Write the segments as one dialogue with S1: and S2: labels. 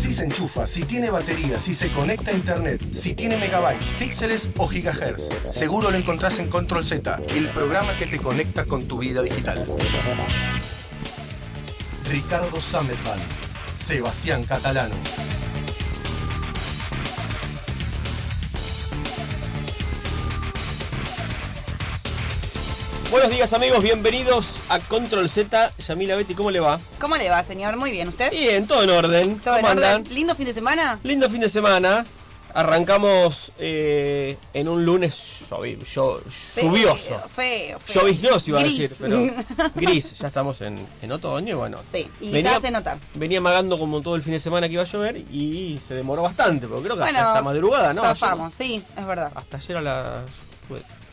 S1: Si se enchufa, si tiene batería, si se conecta a internet, si tiene megabytes, píxeles o gigahertz. Seguro lo encontrás en Control Z, el programa que te conecta con tu vida digital. Ricardo Sametban, Sebastián Catalano.
S2: Buenos días amigos, bienvenidos a Control Z. Yamila Betty, ¿cómo le va?
S3: ¿Cómo le va, señor? Muy bien, ¿usted?
S2: Bien, todo en orden.
S3: ¿Todo en
S2: ¿Cómo
S3: orden?
S2: andan?
S3: ¿Lindo fin de semana?
S2: Lindo fin de semana. Arrancamos eh, en un lunes lluvioso.
S3: Feo, feo.
S2: Lloviznoso iba
S3: Gris.
S2: a decir, pero gris. Ya estamos en, en otoño y bueno.
S3: Sí, y se hace notar.
S2: Venía amagando como todo el fin de semana que iba a llover y se demoró bastante, porque creo que
S3: Bueno,
S2: hasta madrugada, ¿no?
S3: zafamos, sí, es verdad.
S2: Hasta ayer a las...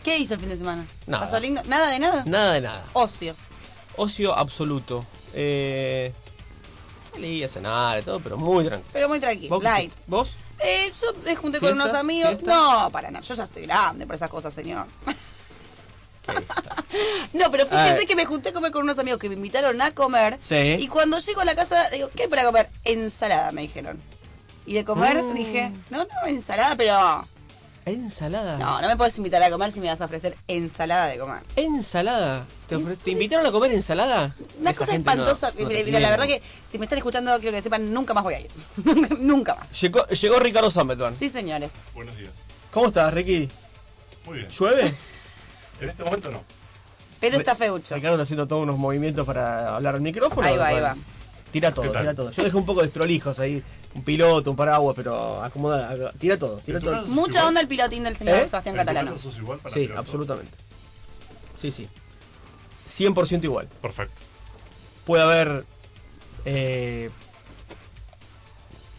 S3: ¿Qué hizo el fin de semana?
S2: Nada.
S3: ¿Pasó lindo? ¿Nada de nada?
S2: Nada de nada.
S3: Ocio.
S2: Ocio absoluto. Eh, salí a cenar y todo, pero muy tranquilo.
S3: Pero muy tranquilo, light.
S2: ¿Vos?
S3: Eh, yo me junté con unos amigos.
S2: ¿Fiesta?
S3: No, para nada. Yo ya estoy grande por esas cosas, señor. No, pero fíjese que me junté a comer con unos amigos que me invitaron a comer.
S2: Sí.
S3: Y cuando llego a la casa, digo, ¿qué hay para comer? Ensalada, me dijeron. Y de comer
S2: Mm.
S3: dije, no, no, ensalada, pero
S2: Ensalada.
S3: No, no me puedes invitar a comer si me vas a ofrecer ensalada de comer.
S2: Ensalada. ¿Te, ofre-
S3: Eso
S2: ¿te
S3: es-
S2: invitaron a comer ensalada?
S3: Una
S2: Esa
S3: cosa
S2: no-
S3: espantosa.
S2: no
S3: Mira, la verdad que si me están escuchando, quiero que sepan, nunca más voy a ir. nunca más.
S2: Llegó, llegó Ricardo Sametban.
S3: Sí, señores.
S4: Buenos días.
S2: ¿Cómo estás, Ricky?
S4: Muy bien.
S2: ¿Llueve?
S4: En este momento no.
S3: Pero está feucho.
S2: Ricardo está haciendo todos unos movimientos para hablar al micrófono.
S3: Ahí va, ahí va.
S2: Tira todo, tira todo. Yo dejé un poco de estrolijos ahí. Un piloto, un paraguas, pero acomoda. ac- Tira todo, tira
S4: ¿En tu
S2: todo.
S3: Mucha
S4: igual?
S3: onda el pilotín del señor
S2: ¿Eh?
S3: Sebastián
S4: ¿En tu
S3: Catalano.
S4: caso igual para
S2: Sí,
S4: tirar todo?
S2: absolutamente. Sí, sí. 100% igual.
S4: Perfecto.
S2: puede haber eh,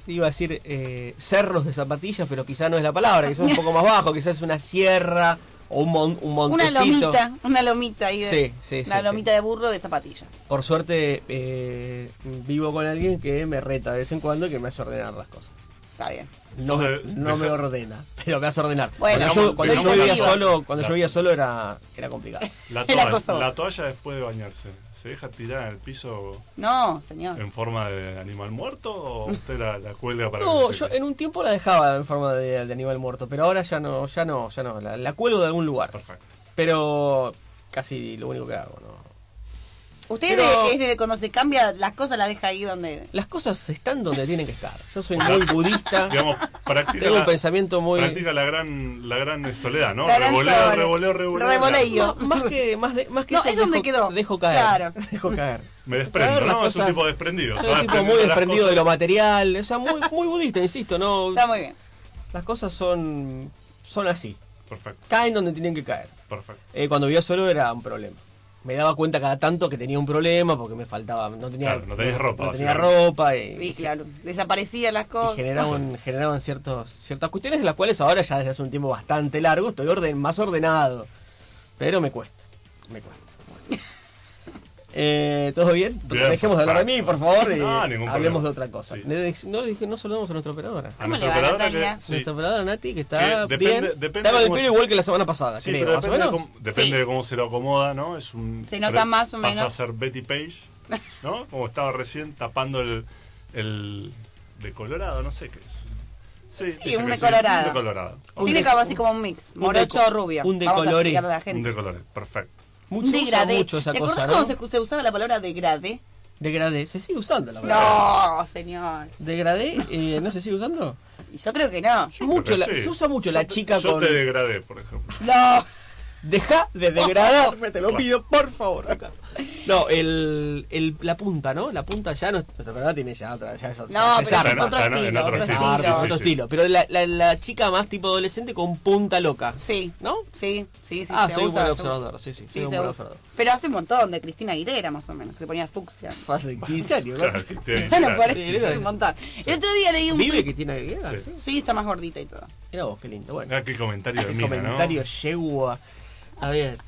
S2: iba a decir eh, cerros de zapatillas pero quizá no es la palabra quizás un poco más bajo quizás es una sierra o un, mon- un
S3: Una
S2: montecito
S3: lomita, una lomita ahí. de-
S2: Sí, sí, sí,
S3: Una
S2: sí.
S3: lomita de burro de zapatillas.
S2: por suerte eh, vivo con alguien que me reta de vez en cuando y que me hace ordenar las cosas
S3: Está bien.
S2: No, me, no me ordena pero me hace ordenar
S3: Bueno,
S2: cuando yo, cuando yo vivía solo cuando yo vivía solo era era complicado
S4: La toalla,
S3: acoso.
S4: la toalla después de bañarse, ¿se deja tirar en el piso
S3: No, señor.
S4: en forma de animal muerto o usted la, la cuelga para
S2: No,
S4: que
S2: yo en un tiempo la dejaba en forma de, de animal muerto, pero ahora ya no, ya no, ya no, la, la cuelgo de algún lugar.
S4: Perfecto.
S2: Pero casi lo único que hago, ¿no?
S3: Usted
S2: Pero-
S3: es, de, es de cuando se cambia las cosas, las deja ahí donde.
S2: Las cosas están donde tienen que estar. Yo soy muy budista,
S4: Digamos, practica,
S2: tengo un pensamiento muy...
S4: practica la gran la gran soledad, ¿no?
S3: Gran
S4: revoleo, revoleo, revoleo.
S3: Revoleo.
S2: No, más que, más de- más que
S3: No,
S2: eso,
S3: es donde
S2: dejo,
S3: quedó.
S2: Dejo caer.
S3: Claro.
S2: Dejo caer.
S4: Me desprendo, ¿no? Es un tipo desprendido. Va
S2: un tipo muy desprendido de lo material, o sea, muy, muy budista, insisto, no.
S3: Está muy bien.
S2: Las cosas son, son así.
S4: Perfecto,
S2: Caen donde tienen que caer.
S4: perfecto.
S2: Eh, cuando vivía solo era un problema. Me daba cuenta cada tanto que tenía un problema porque me faltaba, no tenía,
S4: Claro, no tenías ropa,
S2: no tenía ropa y,
S3: Sí, claro. Desaparecían las
S2: y
S3: cosas.
S2: generaban, generaban ciertos, ciertas cuestiones de las cuales ahora ya desde hace un tiempo bastante largo estoy orden, más ordenado. Pero me cuesta, me cuesta. Eh, ¿Todo bien?
S4: Bien,
S2: Dejemos de hablar de mí, por favor, y
S4: No, ningún
S2: hablemos
S4: problema.
S2: de otra cosa.
S4: Sí.
S2: Le- no le dije, no saludamos a nuestra operadora.
S4: A
S3: ¿Cómo
S4: nuestra
S3: le va,
S4: operadora
S3: Natalia?
S4: que- sí.
S2: Nuestra operadora Nati, que está
S4: Que depende-
S2: bien.
S4: depende
S2: está con el
S4: cómo
S2: pelo
S4: se-
S2: igual que la semana pasada,
S4: Sí,
S2: creo,
S4: pero
S2: más o
S4: depende, de cómo, depende
S3: Sí.
S4: de cómo se lo acomoda, ¿no? Es un,
S3: Se nota más o
S4: pasa
S3: menos.
S4: a ser Betty Page, ¿no? Como estaba recién tapando el, el decolorado, no sé qué es.
S3: Sí, un
S4: que
S3: decolorado.
S4: un decolorado.
S3: Tiene
S2: de-
S3: como así como un mix. Morocho o rubio.
S2: un
S3: Vamos a la
S4: Un decolorado, perfecto.
S2: Mucho,
S3: Un
S2: usa
S3: degradé.
S2: mucho esa
S3: ¿Te
S2: cosa, ¿no?
S3: cuando se, se usaba la palabra degradé?
S2: Degradé, se sigue usando la palabra.
S3: No, señor.
S2: Degradé, eh, ¿no se sigue usando?
S3: Y Yo creo que no.
S2: mucho la-
S4: sí.
S2: se usa mucho
S4: Yo
S2: la
S4: te-
S2: chica
S4: yo
S2: con.
S4: te degradé, por ejemplo.
S3: No.
S2: Deja de degradarme, te lo pido, por favor. No, el, el, la punta, ¿no? La punta ya no. La verdad tiene ya otra. Ya es,
S3: No,
S2: ya
S3: pero
S2: es
S3: ese
S2: arma.
S3: es otro estilo.
S4: otro
S3: Otro
S4: estilo.
S2: Ah,
S3: estilo.
S2: es
S4: Sí,
S2: otro
S4: sí.
S2: estilo. Pero la, la, la chica más tipo adolescente con punta loca.
S3: Sí.
S2: ¿No?
S3: Sí, sí, sí.
S2: Ah,
S3: se
S2: soy un
S3: usa,
S2: buen
S3: se
S2: observador,
S3: usa.
S2: sí, sí, soy
S3: Sí,
S2: un buen observador.
S3: Pero hace un montón de Cristina Aguilera, más o menos, que se ponía fucsia.
S2: Fue hace 15 años, ¿no?
S3: Bueno,
S4: claro.
S3: por
S2: Sí,
S3: eso
S2: era-
S3: es un montón. El otro día leí un
S2: ¿Vive Cristina Aguilera?
S4: Sí.
S2: Sí.
S3: Sí, está más gordita y todo.
S2: Mira vos, qué lindo. Bueno,
S4: Ah, qué comentario de
S2: el
S4: mina,
S2: comentario
S4: ¿no?
S2: yegua. A ver,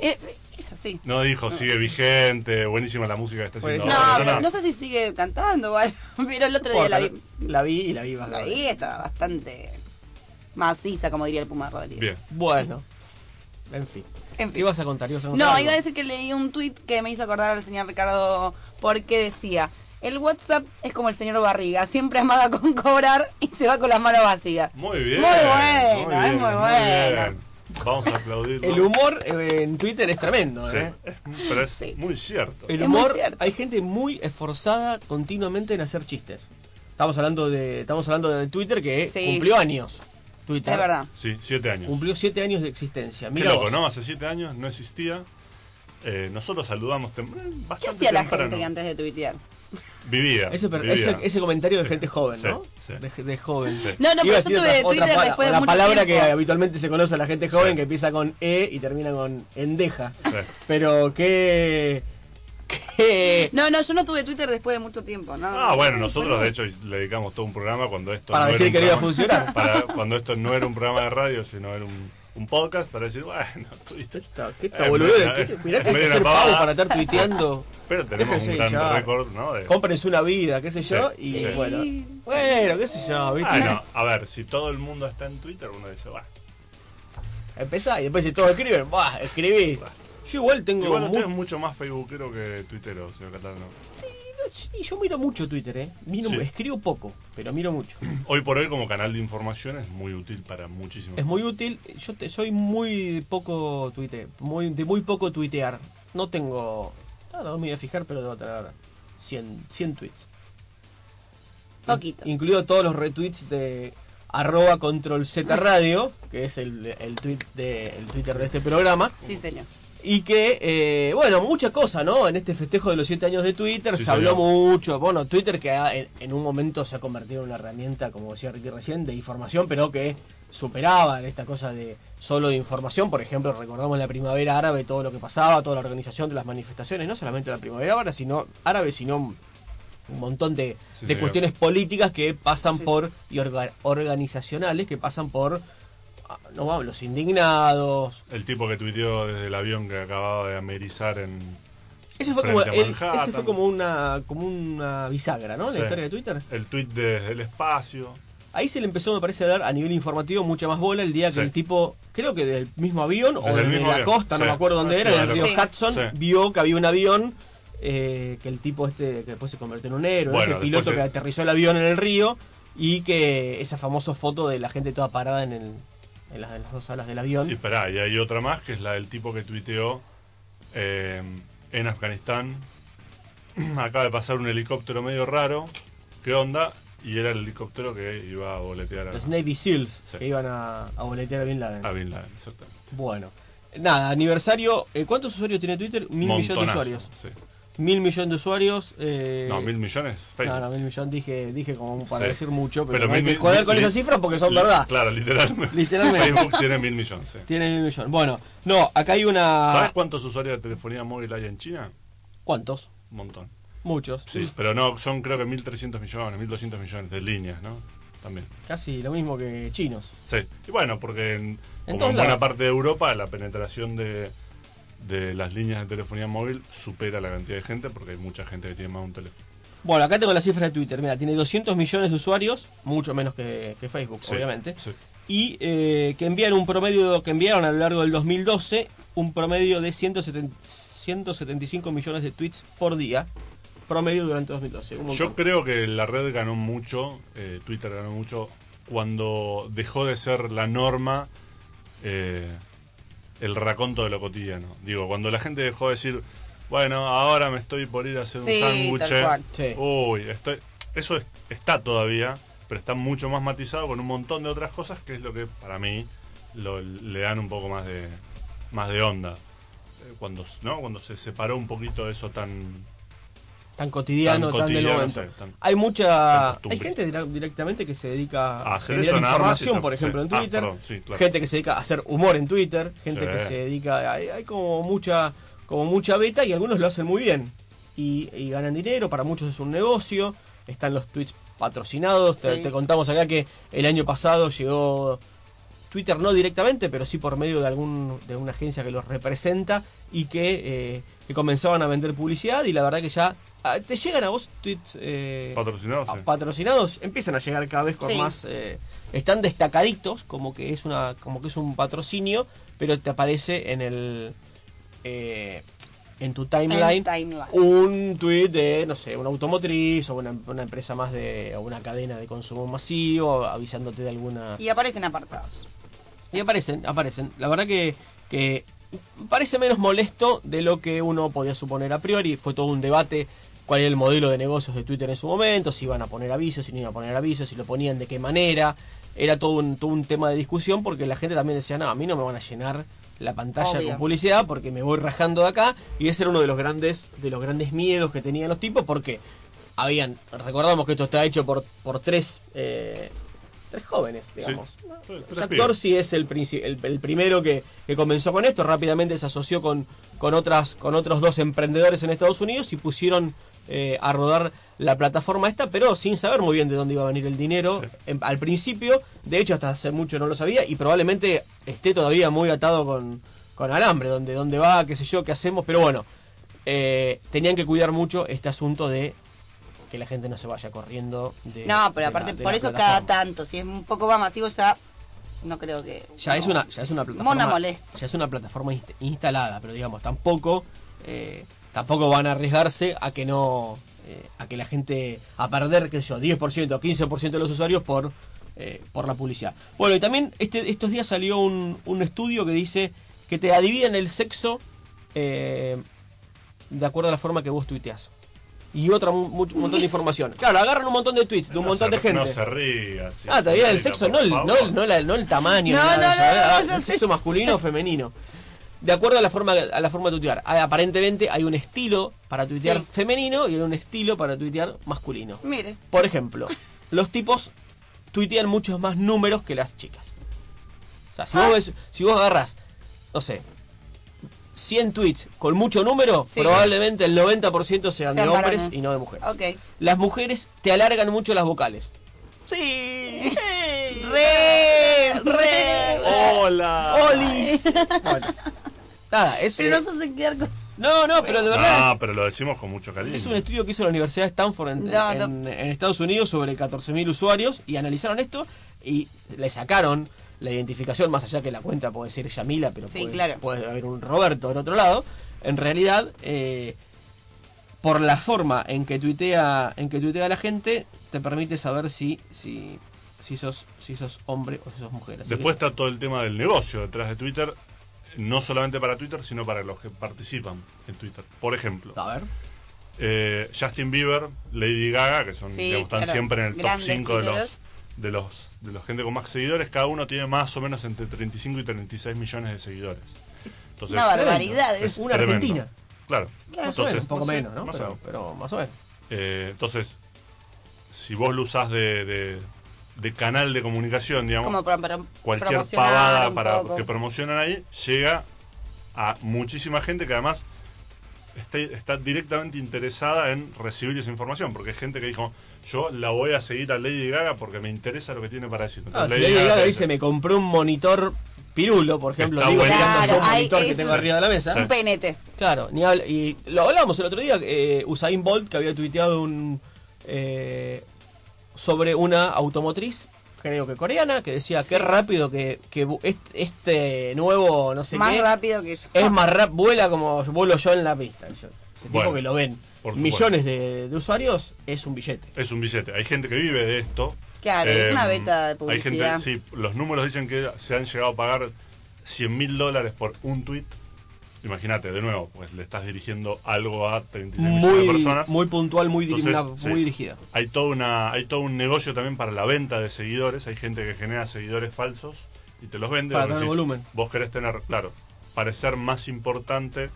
S3: Eh, es así.
S4: No dijo, sigue vigente, buenísima la música que está haciendo
S2: Pues,
S3: No,
S4: ahora.
S3: pero no sé si sigue cantando o algo, pero el otro día la vi.
S2: La vi y la vi
S3: La
S2: bastante.
S3: vi, estaba bastante maciza, como diría el Puma Rodríguez.
S4: Bien.
S2: Bueno, en fin.
S3: En
S2: ¿Qué
S3: fin.
S2: ibas a contar? ¿Ibas a contar
S3: No,
S2: algo?
S3: iba a decir que leí un tuit que me hizo acordar al señor Ricardo porque decía, El WhatsApp es como el señor Barriga, siempre amaga con cobrar y se va con las manos vacías.
S4: Muy bien.
S3: Muy bueno,
S4: bien,
S3: es muy bueno.
S4: bien. Vamos a aplaudirlo.
S2: El humor eh, en Twitter es tremendo,
S4: Sí,
S2: ¿eh?
S4: es- pero es
S3: Sí.
S4: muy cierto.
S2: El
S3: Es muy
S2: humor,
S3: cierto.
S2: hay gente muy esforzada continuamente en hacer chistes. Estamos hablando de, estamos hablando de Twitter que
S3: Sí.
S2: cumplió años. Twitter
S3: Es verdad.
S4: Sí, siete años.
S2: cumplió siete años de existencia.
S4: Qué
S2: Mira
S4: loco,
S2: vos.
S4: ¿no? Hace siete años no existía. Eh, nosotros saludamos tem- eh,
S3: ¿Qué hacía la
S4: temprano.
S3: gente que antes de tuitear?
S4: Vivía. Vivía.
S2: ese, ese comentario de gente joven,
S4: Sí,
S2: ¿no?
S4: sí.
S2: De, de joven.
S4: Sí.
S3: No, no,
S2: Iba
S3: pero yo tuve
S2: otra-
S3: Twitter después de
S2: La
S3: mucho
S2: palabra
S3: tiempo.
S2: que habitualmente se conoce a la gente joven
S4: Sí.
S2: que empieza con E y termina con endeja.
S4: Sí.
S2: Pero qué. qué
S3: No, no, yo no tuve Twitter después de mucho tiempo, ¿no?
S4: Ah, bueno, nosotros de hecho le dedicamos todo un programa cuando esto
S2: Para
S4: no
S2: decir
S4: era
S2: que no iba a funcionar.
S4: para- cuando esto no era un programa de radio, sino era un, un podcast para decir, bueno, Twitter.
S2: Qué
S4: medio-
S2: qué- mirá que hay que para estar tuiteando.
S4: Pero tenemos un gran récord, ¿no? De-
S2: una vida, qué sé yo,
S4: Sí,
S2: y
S4: sí.
S2: bueno. Bueno, qué sé yo, ¿viste?
S4: Ah, no, a ver, si todo el mundo está en Twitter, uno dice, va.
S2: Empezá y después si todos escriben, ¡buah! Escribí. Yo igual tengo.
S4: Igual
S2: mu-
S4: usted es mucho más facebookero que twittero, señor Catalano.
S2: Sí, yo miro mucho Twitter, ¿eh? Miro,
S4: Sí.
S2: Escribo poco, pero miro mucho.
S4: Hoy por hoy como canal de información es muy útil para muchísimos.
S2: Es muy útil. Yo te, soy muy poco tuite, muy, de muy poco tuitear. No tengo. No, me voy a fijar, pero debo tener 100, 100 tweets.
S3: Poquito.
S2: Incluido todos los retweets de arroba control Z radio, que es el, el, tweet de, el Twitter de este programa.
S3: Sí, señor.
S2: Y que, eh, bueno, mucha cosa, ¿no? En este festejo de los 7 años de Twitter
S4: Sí,
S2: se habló
S4: señor.
S2: mucho. Bueno, Twitter que ha- en, en un momento se ha convertido en una herramienta, como decía Ricky recién, de información, pero que superaba esta cosa de solo de información. Por ejemplo, recordamos la primavera árabe, todo lo que pasaba, toda la organización de las manifestaciones, no solamente la primavera árabe, sino, árabe, sino un montón de,
S4: Sí,
S2: de cuestiones políticas que pasan
S3: Sí,
S2: por, y orga- organizacionales que pasan por, no vamos, los indignados,
S4: El tipo que tuiteó desde el avión que acababa de amerizar en...
S2: Ese fue, como,
S4: a
S2: el-
S4: Manhattan.
S2: ese fue como una como una bisagra, ¿no? En
S4: Sí.
S2: La historia de Twitter.
S4: El tweet desde el espacio.
S2: Ahí se le empezó, me parece, a dar a nivel informativo mucha más bola el día que
S4: Sí.
S2: el tipo, creo que del mismo avión o
S4: Desde
S2: la
S4: avión,
S2: costa, no me acuerdo dónde
S4: Ah,
S2: era, en el río Hudson,
S4: Sí.
S2: vio que había un avión eh, que el tipo este, que después se convirtió en un héroe,
S4: Bueno,
S2: este piloto que aterrizó el avión en el río y que esa famosa foto de la gente toda parada en, el, en, las, en las dos alas del avión.
S4: Y esperá, y hay otra más que es la del tipo que tuiteó eh, en Afganistán. Acaba de pasar un helicóptero medio raro. ¿Qué onda? Y era el helicóptero que iba a boletear a,
S2: Los Navy SEALs
S4: Sí.
S2: que iban a, a boletear a Bin Laden.
S4: a Bin Laden. exactamente.
S2: Bueno, nada, aniversario. eh, ¿Cuántos usuarios tiene Twitter? Mil millones de usuarios.
S4: sí.
S2: Mil millones de usuarios. eh,
S4: No, mil millones. Facebook.
S2: No, no, mil millones dije, dije como para
S4: Sí.
S2: decir mucho, pero,
S4: Pero
S2: no hay
S4: mil-
S2: que joder
S4: mil-
S2: con
S4: mil-
S2: esas cifras porque son verdad.
S4: Claro, literalmente.
S2: Literalmente.
S4: Facebook tiene mil millones. sí.
S2: Tiene mil millones. Bueno, no, acá hay una.
S4: ¿Sabes cuántos usuarios de telefonía móvil hay en China?
S2: ¿Cuántos?
S4: Un montón.
S2: Muchos.
S4: Sí, pero no, son creo que 1.300 millones, 1.200 millones de líneas, ¿no? También.
S2: Casi lo mismo que chinos.
S4: Sí. Y bueno, porque en,
S2: En
S4: como
S2: todos
S4: en buena parte de Europa la penetración de, de las líneas de telefonía móvil supera la cantidad de gente porque hay mucha gente que tiene más de un teléfono.
S2: Bueno, acá tengo la cifra de Twitter. Mira, tiene 200 millones de usuarios, mucho menos que, que Facebook,
S4: Sí,
S2: obviamente.
S4: sí.
S2: Y eh, que envían un promedio, que enviaron a lo largo del 2012, un promedio de 170 175 millones de tweets por día. Promedio durante 2012. un montón.
S4: Yo creo que la red ganó mucho, eh, Twitter ganó mucho, cuando dejó de ser la norma eh, el raconto de lo cotidiano. Digo, cuando la gente dejó de decir, bueno, ahora me estoy por ir a hacer
S3: Sí,
S4: un sándwich.
S2: Sí.
S4: Uy, estoy... eso es- está todavía, pero está mucho más matizado con un montón de otras cosas que es lo que para mí lo- le dan un poco más de más de onda. Eh, Cuando, ¿no? cuando se separó un poquito de eso tan
S2: tan cotidiano,
S4: tan
S2: tan, del momento.
S4: tan-
S2: hay mucha. Hay gente directamente que se dedica
S4: A
S2: a generar información, por
S4: sí.
S2: ejemplo, en
S4: Ah,
S2: Twitter.
S4: perdón, sí, claro.
S2: Gente que se dedica a hacer humor en Twitter. Gente
S4: Sí.
S2: que se dedica. Hay, hay como mucha como mucha beta y algunos lo hacen muy bien. Y, y ganan dinero, para muchos es un negocio. Están los tweets patrocinados. Te,
S3: Sí.
S2: te contamos acá que el año pasado llegó Twitter no directamente, pero sí por medio de algún de una agencia que los representa y que, eh, que comenzaban a vender publicidad y la verdad que ya ah, te llegan a vos tweets eh,
S4: patrocinados.
S2: a-
S4: sí.
S2: patrocinados empiezan a llegar cada vez con
S3: Sí.
S2: más eh, están destacaditos como que es una como que es un patrocinio pero te aparece en el eh, en tu timeline. un tweet de, no sé, una automotriz o una, una empresa más de, o una cadena de consumo masivo, avisándote de alguna...
S3: Y aparecen apartados.
S2: Y aparecen, aparecen. La verdad que, que parece menos molesto de lo que uno podía suponer a priori. Fue todo un debate cuál era el modelo de negocios de Twitter en su momento, si iban a poner avisos, si no iban a poner avisos, si lo ponían de qué manera. Era todo un, todo un tema de discusión porque la gente también decía, no, a mí no me van a llenar la pantalla
S3: Obvio.
S2: con publicidad porque me voy rajando de acá. Y ese era uno de los grandes, de los grandes miedos que tenían los tipos porque habían, recordamos que esto está hecho por, por tres, eh, tres jóvenes, digamos. Dorsey es el, el, el primero que, que comenzó con esto, rápidamente se asoció con, con, otras, con otros dos emprendedores en Estados Unidos y pusieron eh, a rodar la plataforma esta, pero sin saber muy bien de dónde iba a venir el dinero
S4: Sí.
S2: en- al principio. De hecho, hasta hace mucho no lo sabía y probablemente esté todavía muy atado con, con alambre, donde, dónde va, qué sé yo, qué hacemos, pero bueno, eh, tenían que cuidar mucho este asunto de que la gente no se vaya corriendo de
S3: No, pero
S2: de
S3: aparte,
S2: la- de
S3: por eso cada tanto, si es un poco más masivo ya, no creo que...
S2: Ya es
S3: no,
S2: una, ya es una plataforma.
S3: Mona molesta.
S2: Ya es una plataforma inst- instalada, pero digamos, tampoco, eh, tampoco van a arriesgarse a que no, eh, a que la gente, a perder, qué sé yo, 10% o 15% de los usuarios por, eh, por la publicidad. Bueno, y también este, estos días salió un, un estudio que dice que te adividen el sexo eh, de acuerdo a la forma que vos tuiteás. Y otra un montón de información. Claro, agarran un montón de tweets de un
S4: No
S2: montón
S4: se-
S2: de gente.
S4: No se ría. sí,
S2: Ah, todavía el sexo, no el, no, el, no, la- no el tamaño,
S3: No,
S2: ni nada de
S3: no,
S2: eso,
S3: no,
S2: Ah, el
S3: sé.
S2: sexo masculino o femenino. De acuerdo a la forma a la forma de tuitear. Ah, Aparentemente hay un estilo para tuitear
S3: Sí.
S2: femenino y hay un estilo para tuitear masculino.
S3: Mire,
S2: Por ejemplo, los tipos tuitean muchos más números que las chicas. O sea, si
S3: Ah.
S2: vos, ves- si vos agarras, no sé, 100 tweets con mucho número,
S3: Sí.
S2: probablemente el 90% sean, de
S3: Sean
S2: hombres
S3: varones.
S2: y no de mujeres. Las mujeres te alargan mucho las vocales. Sí. sí.
S3: Re, re.
S4: Hola.
S2: Olis. Bueno, nada, es.
S3: Pero
S2: eh,
S3: no se hacen quedar con...
S2: no, no, pero de verdad
S4: No,
S2: es-
S4: pero lo decimos con mucho cariño.
S2: es, un estudio que hizo la Universidad de Stanford en,
S3: No, no.
S2: en- en Estados Unidos sobre 14.000 usuarios y analizaron esto y le sacaron la identificación, más allá que la cuenta puede ser Yamila, pero
S3: Sí,
S2: puede,
S3: claro.
S2: puede haber un Roberto del otro lado. En realidad, eh, por la forma en que tuitea, en que tuitea la gente, te permite saber si, si, si sos, si sos hombre o si sos mujer. Así que
S4: Después está todo el tema del negocio detrás de Twitter, no solamente para Twitter, sino para los que participan en Twitter. Por ejemplo,
S2: A ver.
S4: eh, Justin Bieber, Lady Gaga, que son
S3: Sí,
S4: digamos, están
S3: claro,
S4: siempre en el top
S3: grandes
S4: 5 de los, de los de los gente con más seguidores, cada uno tiene más o menos entre 35 y 36 millones de seguidores. Entonces,
S3: Una barbaridad.
S4: es
S3: Es
S2: Una
S4: tremendo.
S2: Argentina.
S4: Claro.
S2: Más o
S4: Entonces,
S2: menos, un poco menos, ¿no?
S4: más
S2: Pero, más o menos.
S4: Eh, entonces, si vos lo usás de, de- de canal de comunicación, digamos,
S3: Como para, para
S4: cualquier pavada para
S3: poco.
S4: que promocionan ahí, llega a muchísima gente que además está, está directamente interesada en recibir esa información, porque hay gente que dijo, yo la voy a seguir a Lady Gaga porque me interesa lo que tiene para decir.
S2: Ah,
S4: Entonces,
S2: si Lady Gaga dice, me compré un monitor pirulo, por ejemplo,
S4: Está
S2: digo, yo un
S3: Claro,
S2: monitor que tengo arriba de la mesa.
S3: Un PNT.
S2: Claro, ni habla- y lo hablamos el otro día, eh, Usain Bolt que había tuiteado un eh, sobre una automotriz, creo que coreana, que decía qué
S3: Sí.
S2: rápido que, que este nuevo no sé
S3: Más
S2: qué
S3: rápido que yo.
S2: es más rápido, vuela como vuelo yo en la pista. Ese
S4: Bueno,
S2: tipo que lo ven millones de, de usuarios es un billete.
S4: Es un billete. Hay gente que vive de esto.
S3: Claro, es una
S4: Eh,
S3: beta de
S4: Hay
S3: publicidad.
S4: gente, sí, los números dicen que se han llegado a pagar 100 mil dólares por un tweet. Imagínate, de nuevo, pues le estás dirigiendo algo a 36 millones de
S2: Muy,
S4: personas.
S2: muy puntual, muy,
S4: Entonces,
S2: una-
S4: sí.
S2: muy dirigida.
S4: Hay todo, una, hay todo un negocio también para la venta de seguidores. Hay gente que genera seguidores falsos y te los vende.
S2: Para
S4: Vos
S2: tener
S4: decís,
S2: volumen.
S4: Vos querés tener, claro, parecer más importante.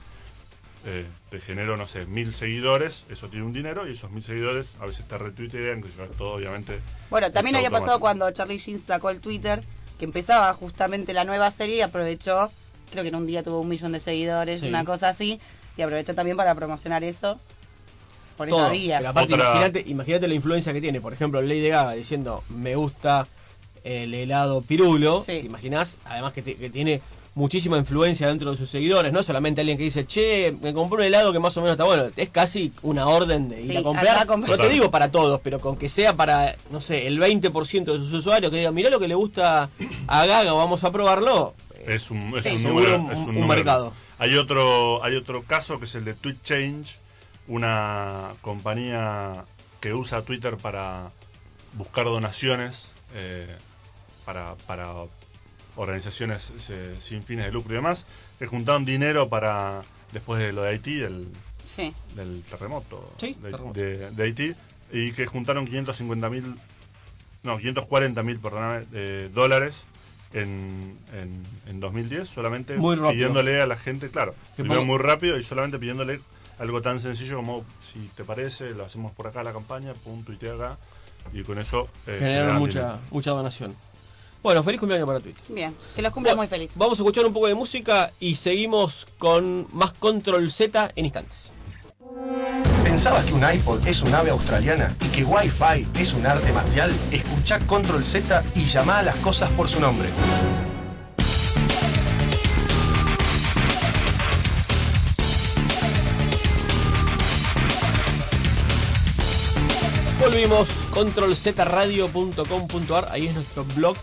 S4: eh, te genero, no sé, mil seguidores. Eso tiene un dinero y esos mil seguidores a veces te retuitean. Que yo, todo obviamente.
S3: Bueno, también había pasado cuando Charlie Sheen sacó el Twitter, que empezaba justamente la nueva serie y aprovechó, creo que en un día tuvo un millón de seguidores,
S2: Sí.
S3: una cosa así, y aprovechó también para promocionar eso por
S2: Todo.
S3: esa vía.
S2: Pero aparte,
S4: Otra-
S2: imagínate, imagínate la influencia que tiene. Por ejemplo, Lady Gaga diciendo, me gusta el helado pirulo.
S3: Sí.
S2: ¿Te imaginás? Además que, tiene muchísima influencia dentro de sus seguidores. No solamente alguien que dice, che, me compré un helado que más o menos está bueno. Es casi una orden de ir
S3: Sí,
S2: a comprar.
S3: a comprar.
S2: No te digo para todos, pero con que sea para, no sé, el 20% de sus usuarios que digan, mirá lo que le gusta a Gaga, vamos a probarlo.
S4: Es un, es
S3: Sí.
S4: un número.
S2: un-
S4: es
S2: un
S4: número.
S2: mercado.
S4: Hay otro, hay otro caso que es el de TweetChange, una compañía que usa Twitter para buscar donaciones eh, para, para organizaciones eh, sin fines de lucro y demás, que juntaron dinero para, después de lo de Haití, del,
S3: Sí.
S4: del terremoto,
S2: Sí,
S4: de,
S2: terremoto.
S4: de- de Haití, y que juntaron 550 mil, no, 540 mil, perdóname, eh, dólares en, en, en 2010, solamente
S2: Muy
S4: pidiéndole a la gente, claro, primero muy rápido y solamente pidiéndole algo tan sencillo como, si te parece, lo hacemos por acá la campaña, pum, tuitea acá, y con eso... eh,
S2: Generaron mucha,
S4: dinero.
S2: mucha donación. Bueno, feliz cumpleaños para Twitter.
S3: Bien. Que los cumpla muy feliz.
S2: Vamos a escuchar un poco de música y seguimos con más Control Z en instantes.
S1: ¿Pensabas que un iPod es un ave australiana y que Wi-Fi es un arte marcial? Escucha Control Z y llama a las cosas por su nombre.
S2: Volvimos, controlzradio.com.ar, ahí es nuestro blog.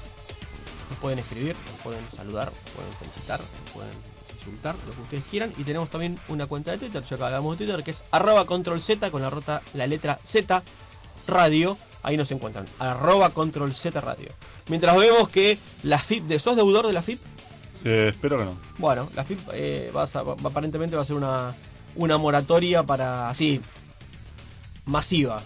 S2: Nos pueden escribir, nos pueden saludar, nos pueden felicitar, nos pueden insultar, lo que ustedes quieran. Y tenemos también una cuenta de Twitter, ya que hablamos de Twitter, que es arroba controlz con la, rota, la letra Z radio. Ahí nos encuentran, arroba controlz radio. Mientras vemos que la FIP, de, ¿sos deudor de la FIP?
S4: Eh, espero que no.
S2: Bueno, la FIP eh, va a va- aparentemente va a ser una, una moratoria para así masiva.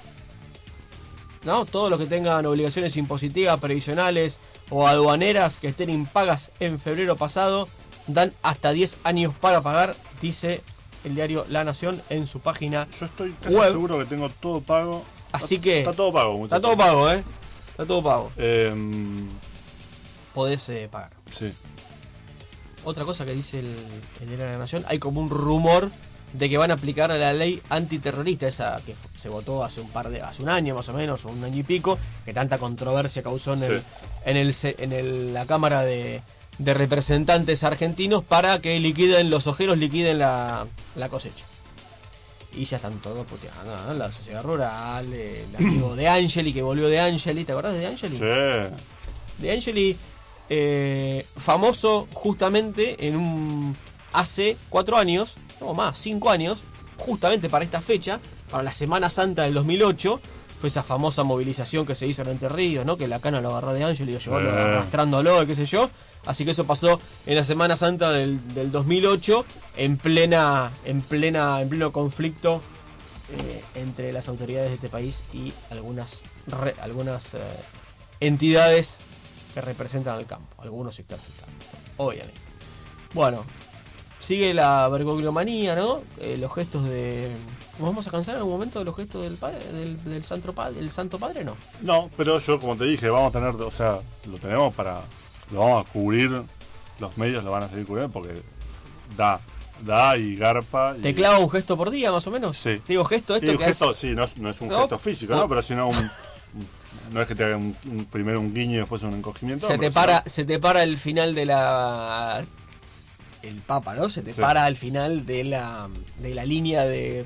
S2: ¿No? Todos los que tengan obligaciones impositivas, previsionales o aduaneras que estén impagas en febrero pasado dan hasta 10 años para pagar, dice el diario La Nación en su página.
S4: Yo estoy casi
S2: Web.
S4: seguro que tengo todo pago.
S2: Así
S4: Está-
S2: que-
S4: Está todo pago,
S2: Está
S4: muchachos.
S2: todo pago, ¿eh? Está todo pago.
S4: Em,
S2: Podés eh, pagar.
S4: sí.
S2: Otra cosa que dice el, el diario la Nación, hay como un rumor de que van a aplicar la ley antiterrorista, esa que se votó hace un par de, hace un año más o menos, o un año y pico, que tanta controversia causó en, el, en, el, en el- la Cámara de, de Representantes Argentinos para que liquiden, los ojeros liquiden la, la cosecha. Y ya están todos puteando, ¿no? La sociedad rural, el amigo de Angeli, que volvió de Angeli, ¿te acordás de Angeli?
S4: Sí.
S2: de Angeli, eh, famoso justamente en un hace cuatro años, no más, cinco años, justamente para esta fecha, para la Semana Santa del 2008, fue esa famosa movilización que se hizo en Entre Ríos, ¿no? Que la cana lo agarró de Angeli y lo llevó
S4: Eh.
S2: arrastrándolo, qué sé yo. Así que eso pasó en la Semana Santa del, del 2008, en plena, en plena, en pleno conflicto eh, entre las autoridades de este país y algunas, re- algunas eh, entidades que representan al campo, algunos sectores del campo, obviamente. Bueno, sigue la vergogliomanía, ¿no? Eh, los gestos de... ¿Nos vamos a cansar en algún momento de los gestos del padre, del, del santo padre, del santo padre? No.
S4: No, pero yo, como te dije, vamos a tener, o sea, lo tenemos para, lo vamos a cubrir, los medios lo van a seguir cubriendo porque da, da y garpa. Y,
S2: ¿Te clava un gesto por día, más o menos?
S4: Sí.
S2: Digo, gesto, esto
S4: un
S2: que
S4: gesto,
S2: es...
S4: sí, no es, no es un
S2: No,
S4: gesto físico,
S2: no.
S4: ¿no? Pero sino un, no es que te haga un, un- primero un guiño y después un encogimiento.
S2: se te
S4: sino-
S2: para se te para el final de la el papa no se te
S4: Sí.
S2: para al final de la de la línea de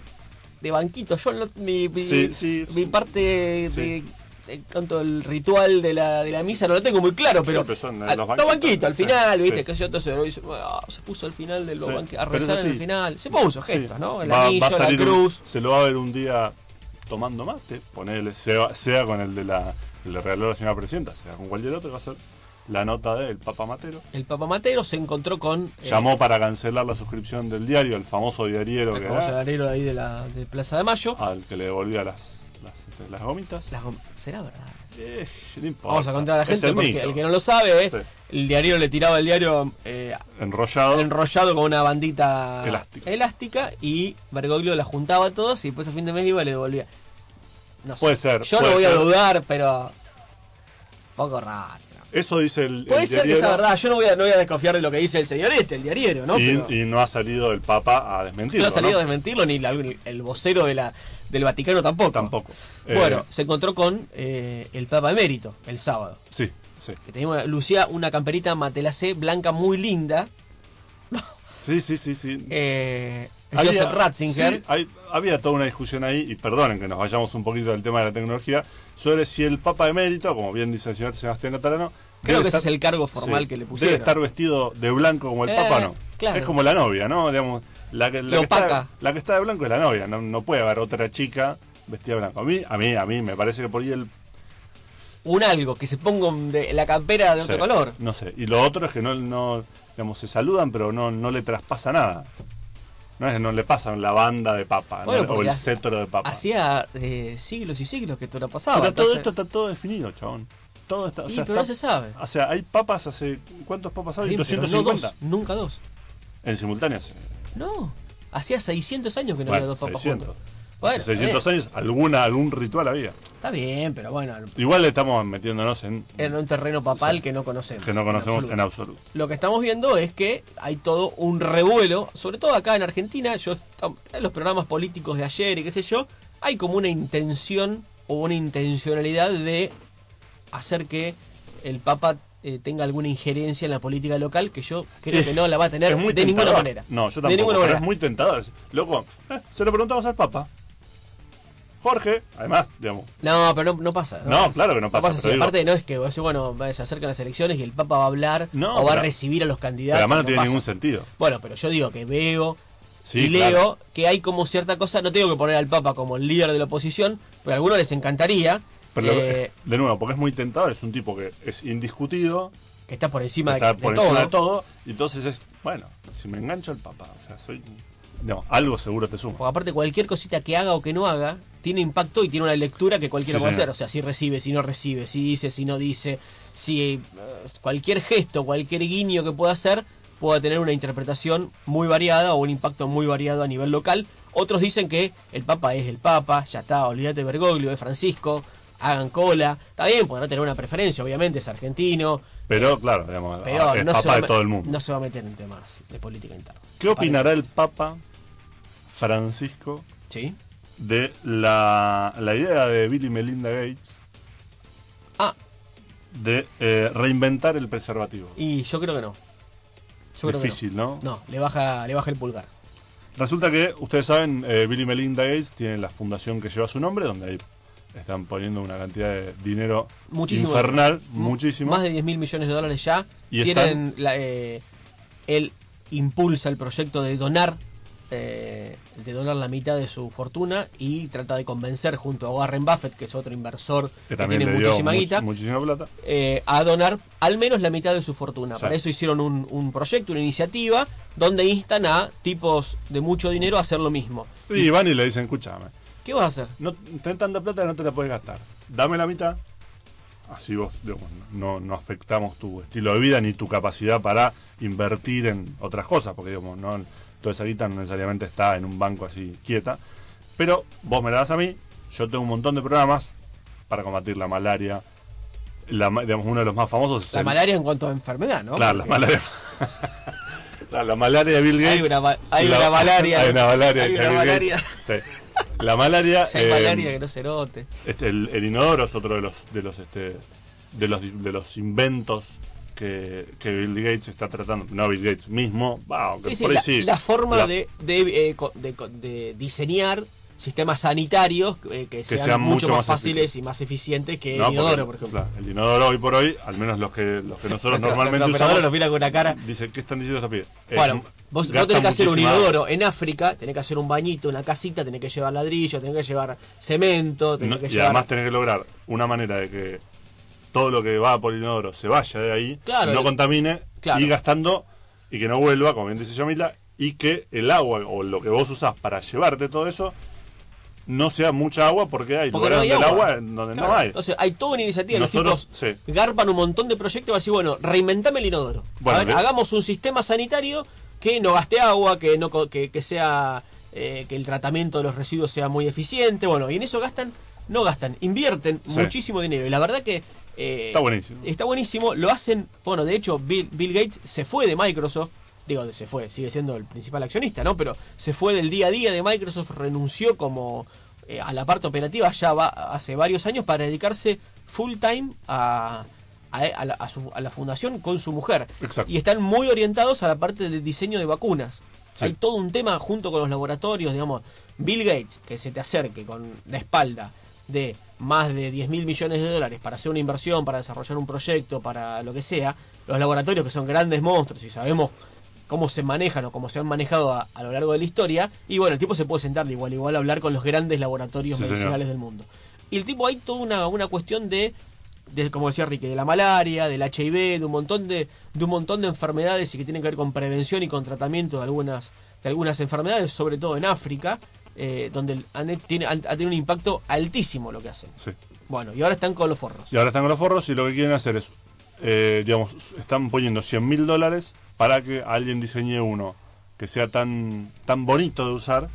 S2: de banquito. Yo no, mi, mi,
S4: Sí, sí,
S2: mi
S4: sí.
S2: parte de, de cuanto el ritual de la, de la misa no lo tengo muy claro pero,
S4: son,
S2: al-
S4: los
S2: los
S4: banquitos.
S2: banquitos al final viste que yo entonces "Ah, se puso al final del
S4: Sí,
S2: banquete a rezar en el final. Se puso gestos no el
S4: Va- va a
S2: anillo la
S4: salir un-
S2: cruz.
S4: se lo va a ver un día tomando mate, ponele, sea, sea con el de la el de regaló la señora presidenta, sea con cualquier otro, va a ser la nota del Papa Matero.
S2: el papa Matero se encontró con eh,
S4: Llamó para cancelar la suscripción del diario, el famoso diariero
S2: el
S4: que
S2: famoso
S4: era,
S2: galero ahí de la de Plaza de Mayo
S4: al que le devolvía las, las, este, las gomitas.
S2: Las gom- será verdad
S4: Eh, no importa.
S2: Vamos a contar a la gente
S4: el
S2: porque
S4: mito.
S2: el que no lo sabe, eh,
S4: Sí.
S2: el diario le tiraba el diario
S4: Enrollado.
S2: enrollado con una bandita
S4: Elástica.
S2: elástica y Bergoglio la juntaba a todos y después a fin de mes iba y le devolvía. No sé.
S4: Puede ser,
S2: Yo no voy a dudar, pero. Poco raro.
S4: Eso dice el, el
S2: Puede ser que
S4: diariero,
S2: sea verdad. Yo no voy, a, no voy a desconfiar de lo que dice el señor este, el diariero, ¿no?
S4: y,
S2: Pero
S4: y no ha salido el Papa a desmentirlo.
S2: no ha salido
S4: ¿no?
S2: a desmentirlo ni la- el vocero de la, del Vaticano tampoco.
S4: Tampoco.
S2: Bueno,
S4: Eh,
S2: se encontró con eh, el Papa Emérito el sábado.
S4: Sí, sí.
S2: que tenía lucía una camperita matelacé blanca muy linda.
S4: Sí, sí, sí, sí.
S2: Eh,
S4: Había-
S2: Joseph Ratzinger.
S4: sí, hay- había toda una discusión ahí, y perdonen que nos vayamos un poquito del tema de la tecnología, sobre si el Papa emérito, como bien dice el señor Sebastián Catalano,
S2: Creo que ese es el cargo formal
S4: sí,
S2: que le pusieron.
S4: Debe estar vestido de blanco como el
S2: Eh,
S4: Papa, no.
S2: Claro.
S4: Es como la novia, ¿no? Digamos, la que, la que, está,
S2: opaca.
S4: la que está de blanco es la novia. No, no puede haber otra chica vestida de blanco. A mí, a mí, a mí me parece que por ahí el
S2: Un algo, que se ponga de- la campera de otro color.
S4: No sé. Y lo otro es que no, no digamos, se saludan, pero no, no le traspasa nada. No es no le pasan la banda de papa
S2: Bueno,
S4: ¿no? o el cetro de papa.
S2: Hacía eh, siglos y siglos que esto no pasaba.
S4: pero todo esto está todo definido, chabón. Todo está, o
S2: Y, pero
S4: está-
S2: no se sabe.
S4: O sea, hay papas hace. ¿Cuántos papas hay?
S2: Pero no
S4: 250.
S2: dos, nunca dos.
S4: En simultáneas.
S2: No, hacía 600 años que no
S4: Bueno,
S2: había dos papas
S4: 600.
S2: juntos. Bueno,
S4: hace 600
S2: está bien.
S4: años, alguna, algún ritual había.
S2: Está bien, pero bueno,
S4: Igual estamos metiéndonos en.
S2: en un terreno papal
S4: Sí.
S2: que no conocemos.
S4: que no conocemos
S2: absoluto.
S4: en absoluto.
S2: Lo que estamos viendo es que hay todo un revuelo, sobre todo acá en Argentina, yo en los programas políticos de ayer y qué sé yo, hay como una intención o una intencionalidad de hacer que el Papa eh, tenga alguna injerencia en la política local que yo creo que no la va a tener de ninguna manera.
S4: No, yo
S2: de
S4: tampoco.
S2: ninguna
S4: pero
S2: manera.
S4: es muy tentador. Loco, eh, se lo preguntamos al Papa. Jorge, además, digamos,
S2: No, pero no, no pasa.
S4: No,
S2: pasa.
S4: claro que no pasa, pero digo-
S2: Aparte, no es que bueno, se acercan las elecciones y el Papa va a hablar
S4: No,
S2: o va a
S4: pero-
S2: recibir a los
S4: pero
S2: candidatos.
S4: además no tiene
S2: pasa.
S4: ningún sentido.
S2: Bueno, pero yo digo que veo
S4: Sí,
S2: y leo
S4: claro.
S2: que hay como cierta cosa, no tengo que poner al Papa como el líder de la oposición, pero a algunos les encantaría
S4: Pero
S2: eh,
S4: de nuevo, porque es muy tentador, es un tipo que es indiscutido,
S2: que está por encima de,
S4: está
S2: de
S4: por
S2: todo.
S4: encima de todo, y entonces es, bueno, si me engancho al Papa, o sea, soy. No, algo seguro te suma.
S2: Porque aparte cualquier cosita que haga o que no haga tiene impacto y tiene una lectura que cualquiera
S4: Sí,
S2: puede
S4: señor.
S2: hacer. O sea, si recibe, si no recibe, si dice, si no dice, si eh, cualquier gesto, cualquier guiño que pueda hacer pueda tener una interpretación muy variada o un impacto muy variado a nivel local. Otros dicen que el Papa es el Papa, ya está, olvídate de Bergoglio, de Francisco, hagan cola. Está bien, podrá tener una preferencia, obviamente, es argentino.
S4: Pero claro, digamos,
S2: Pero
S4: es
S2: no,
S4: Papa de todo el mundo.
S2: no se va a meter en temas de política interna.
S4: ¿Qué opinará el Papa Francisco
S2: Sí.
S4: de la, la idea de Bill y Melinda Gates
S2: Ah,
S4: de eh, reinventar el preservativo?
S2: y yo creo que no. Yo creo que
S4: Difícil, ¿no?
S2: No, le baja, le baja el pulgar.
S4: Resulta que, ustedes saben, eh, Bill y Melinda Gates tienen la fundación que lleva su nombre, donde ahí están poniendo una cantidad de dinero
S2: Muchísimo.
S4: infernal, muchísimo.
S2: Más de 10 mil millones de dólares ya.
S4: Y
S2: Tienen la, eh, él impulsa el proyecto de donar eh, de donar la mitad de su fortuna y trata de convencer junto a Warren Buffett, que es otro inversor que,
S4: que
S2: tiene muchísima
S4: much-
S2: guita,
S4: muchísima plata.
S2: eh, a donar al menos la mitad de su fortuna.
S4: Sí.
S2: Para eso hicieron un, un proyecto, una iniciativa, donde instan a tipos de mucho dinero a hacer lo mismo.
S4: Y van y le dicen, escúchame,
S2: ¿Qué vas a hacer?
S4: no tenés tanta plata que no te la puedes gastar. Dame la mitad. Así vos digamos, no, no afectamos tu estilo de vida ni tu capacidad para invertir en otras cosas, porque digamos, no, toda esa guita no necesariamente está en un banco así quieta. Pero vos me la das a mí, yo tengo un montón de programas para combatir la malaria. La, digamos, uno de los más famosos es
S2: La
S4: el-
S2: malaria en cuanto a enfermedad, ¿no?
S4: Claro, la malaria. la, la malaria de Bill Gates.
S2: Hay una ma- hay
S4: La-
S2: una malaria.
S4: Hay una malaria.
S2: Hay una malaria.
S4: Sí. La malaria.
S2: Si hay
S4: eh,
S2: malaria que no se note.
S4: este, el, el inodoro es otro de los de los este de los de los inventos que, que Bill Gates está tratando. No Bill Gates mismo. va, aunque
S2: Sí, sí,
S4: por ahí
S2: la,
S4: sí.
S2: la forma
S4: La-
S2: de, de, eh, de de diseñar sistemas sanitarios eh, que, sean,
S4: sean
S2: mucho, más
S4: más
S2: fáciles y más eficientes que
S4: No,
S2: el inodoro,
S4: porque,
S2: por ejemplo.
S4: claro, el inodoro hoy por hoy, al menos los que los que nosotros
S2: Nuestro-
S4: normalmente
S2: nuestro
S4: usamos.
S2: nos mira con una cara.
S4: Dice, ¿qué están diciendo pibe? Eh,
S2: Bueno, vos, tenés que hacer un
S4: muchísima-
S2: inodoro en África, tenés que hacer un bañito, una casita, tenés que llevar ladrillo, tenés que llevar cemento, tenés
S4: No,
S2: que
S4: y
S2: llevar.
S4: además tenés que lograr una manera de que todo lo que va por el inodoro se vaya de ahí,
S2: Claro,
S4: no
S2: el-
S4: contamine,
S2: claro.
S4: y gastando, y que no vuelva, como bien dice Yamila, y que el agua o lo que vos usás para llevarte todo eso no sea mucha agua porque hay
S2: Porque no
S4: lugares
S2: hay
S4: donde el
S2: agua.
S4: agua donde
S2: Claro,
S4: no hay.
S2: Entonces hay toda una iniciativa, los
S4: Nosotros,
S2: tipos
S4: sí.
S2: garpan un montón de proyectos y van a decir, bueno, reinventame el inodoro.
S4: Bueno,
S2: A ver,
S4: de-
S2: hagamos un sistema sanitario que no gaste agua, que no que, que sea eh, que el tratamiento de los residuos sea muy eficiente. Bueno, y en eso gastan, no gastan, invierten
S4: Sí.
S2: muchísimo dinero. Y la verdad que eh,
S4: Está buenísimo.
S2: Está buenísimo. Lo hacen, bueno, de hecho, Bill, Bill Gates se fue de Microsoft. Digo, se fue, sigue siendo el principal accionista, ¿no? Pero se fue del día a día de Microsoft, renunció como eh, a la parte operativa ya va hace varios años para dedicarse full time a, a, a la, a su- a la fundación con su mujer.
S4: Exacto.
S2: Y están muy orientados a la parte del diseño de vacunas.
S4: Sí.
S2: Hay todo un tema junto con los laboratorios, digamos, Bill Gates, que se te acerque con la espalda de más de 10 mil millones de dólares para hacer una inversión, para desarrollar un proyecto, para lo que sea, los laboratorios que son grandes monstruos y sabemos cómo se manejan o cómo se han manejado a, a lo largo de la historia. Y bueno, el tipo se puede sentar de igual a igual a hablar con los grandes laboratorios
S4: Sí, señor.
S2: medicinales del mundo. Y el tipo hay toda una, una cuestión de, de, como decía Ricky, de la malaria, del HIV, de un montón de, de un montón de enfermedades y que tienen que ver con prevención y con tratamiento de algunas, de algunas enfermedades, sobre todo en África, eh, donde han, tiene, han- ha tenido un impacto altísimo lo que hacen.
S4: Sí.
S2: Bueno, y ahora están con los forros.
S4: Y ahora están con los forros y lo que quieren hacer es, eh, digamos, están poniendo 100 mil dólares para que alguien diseñe uno que sea tan, tan bonito de usar,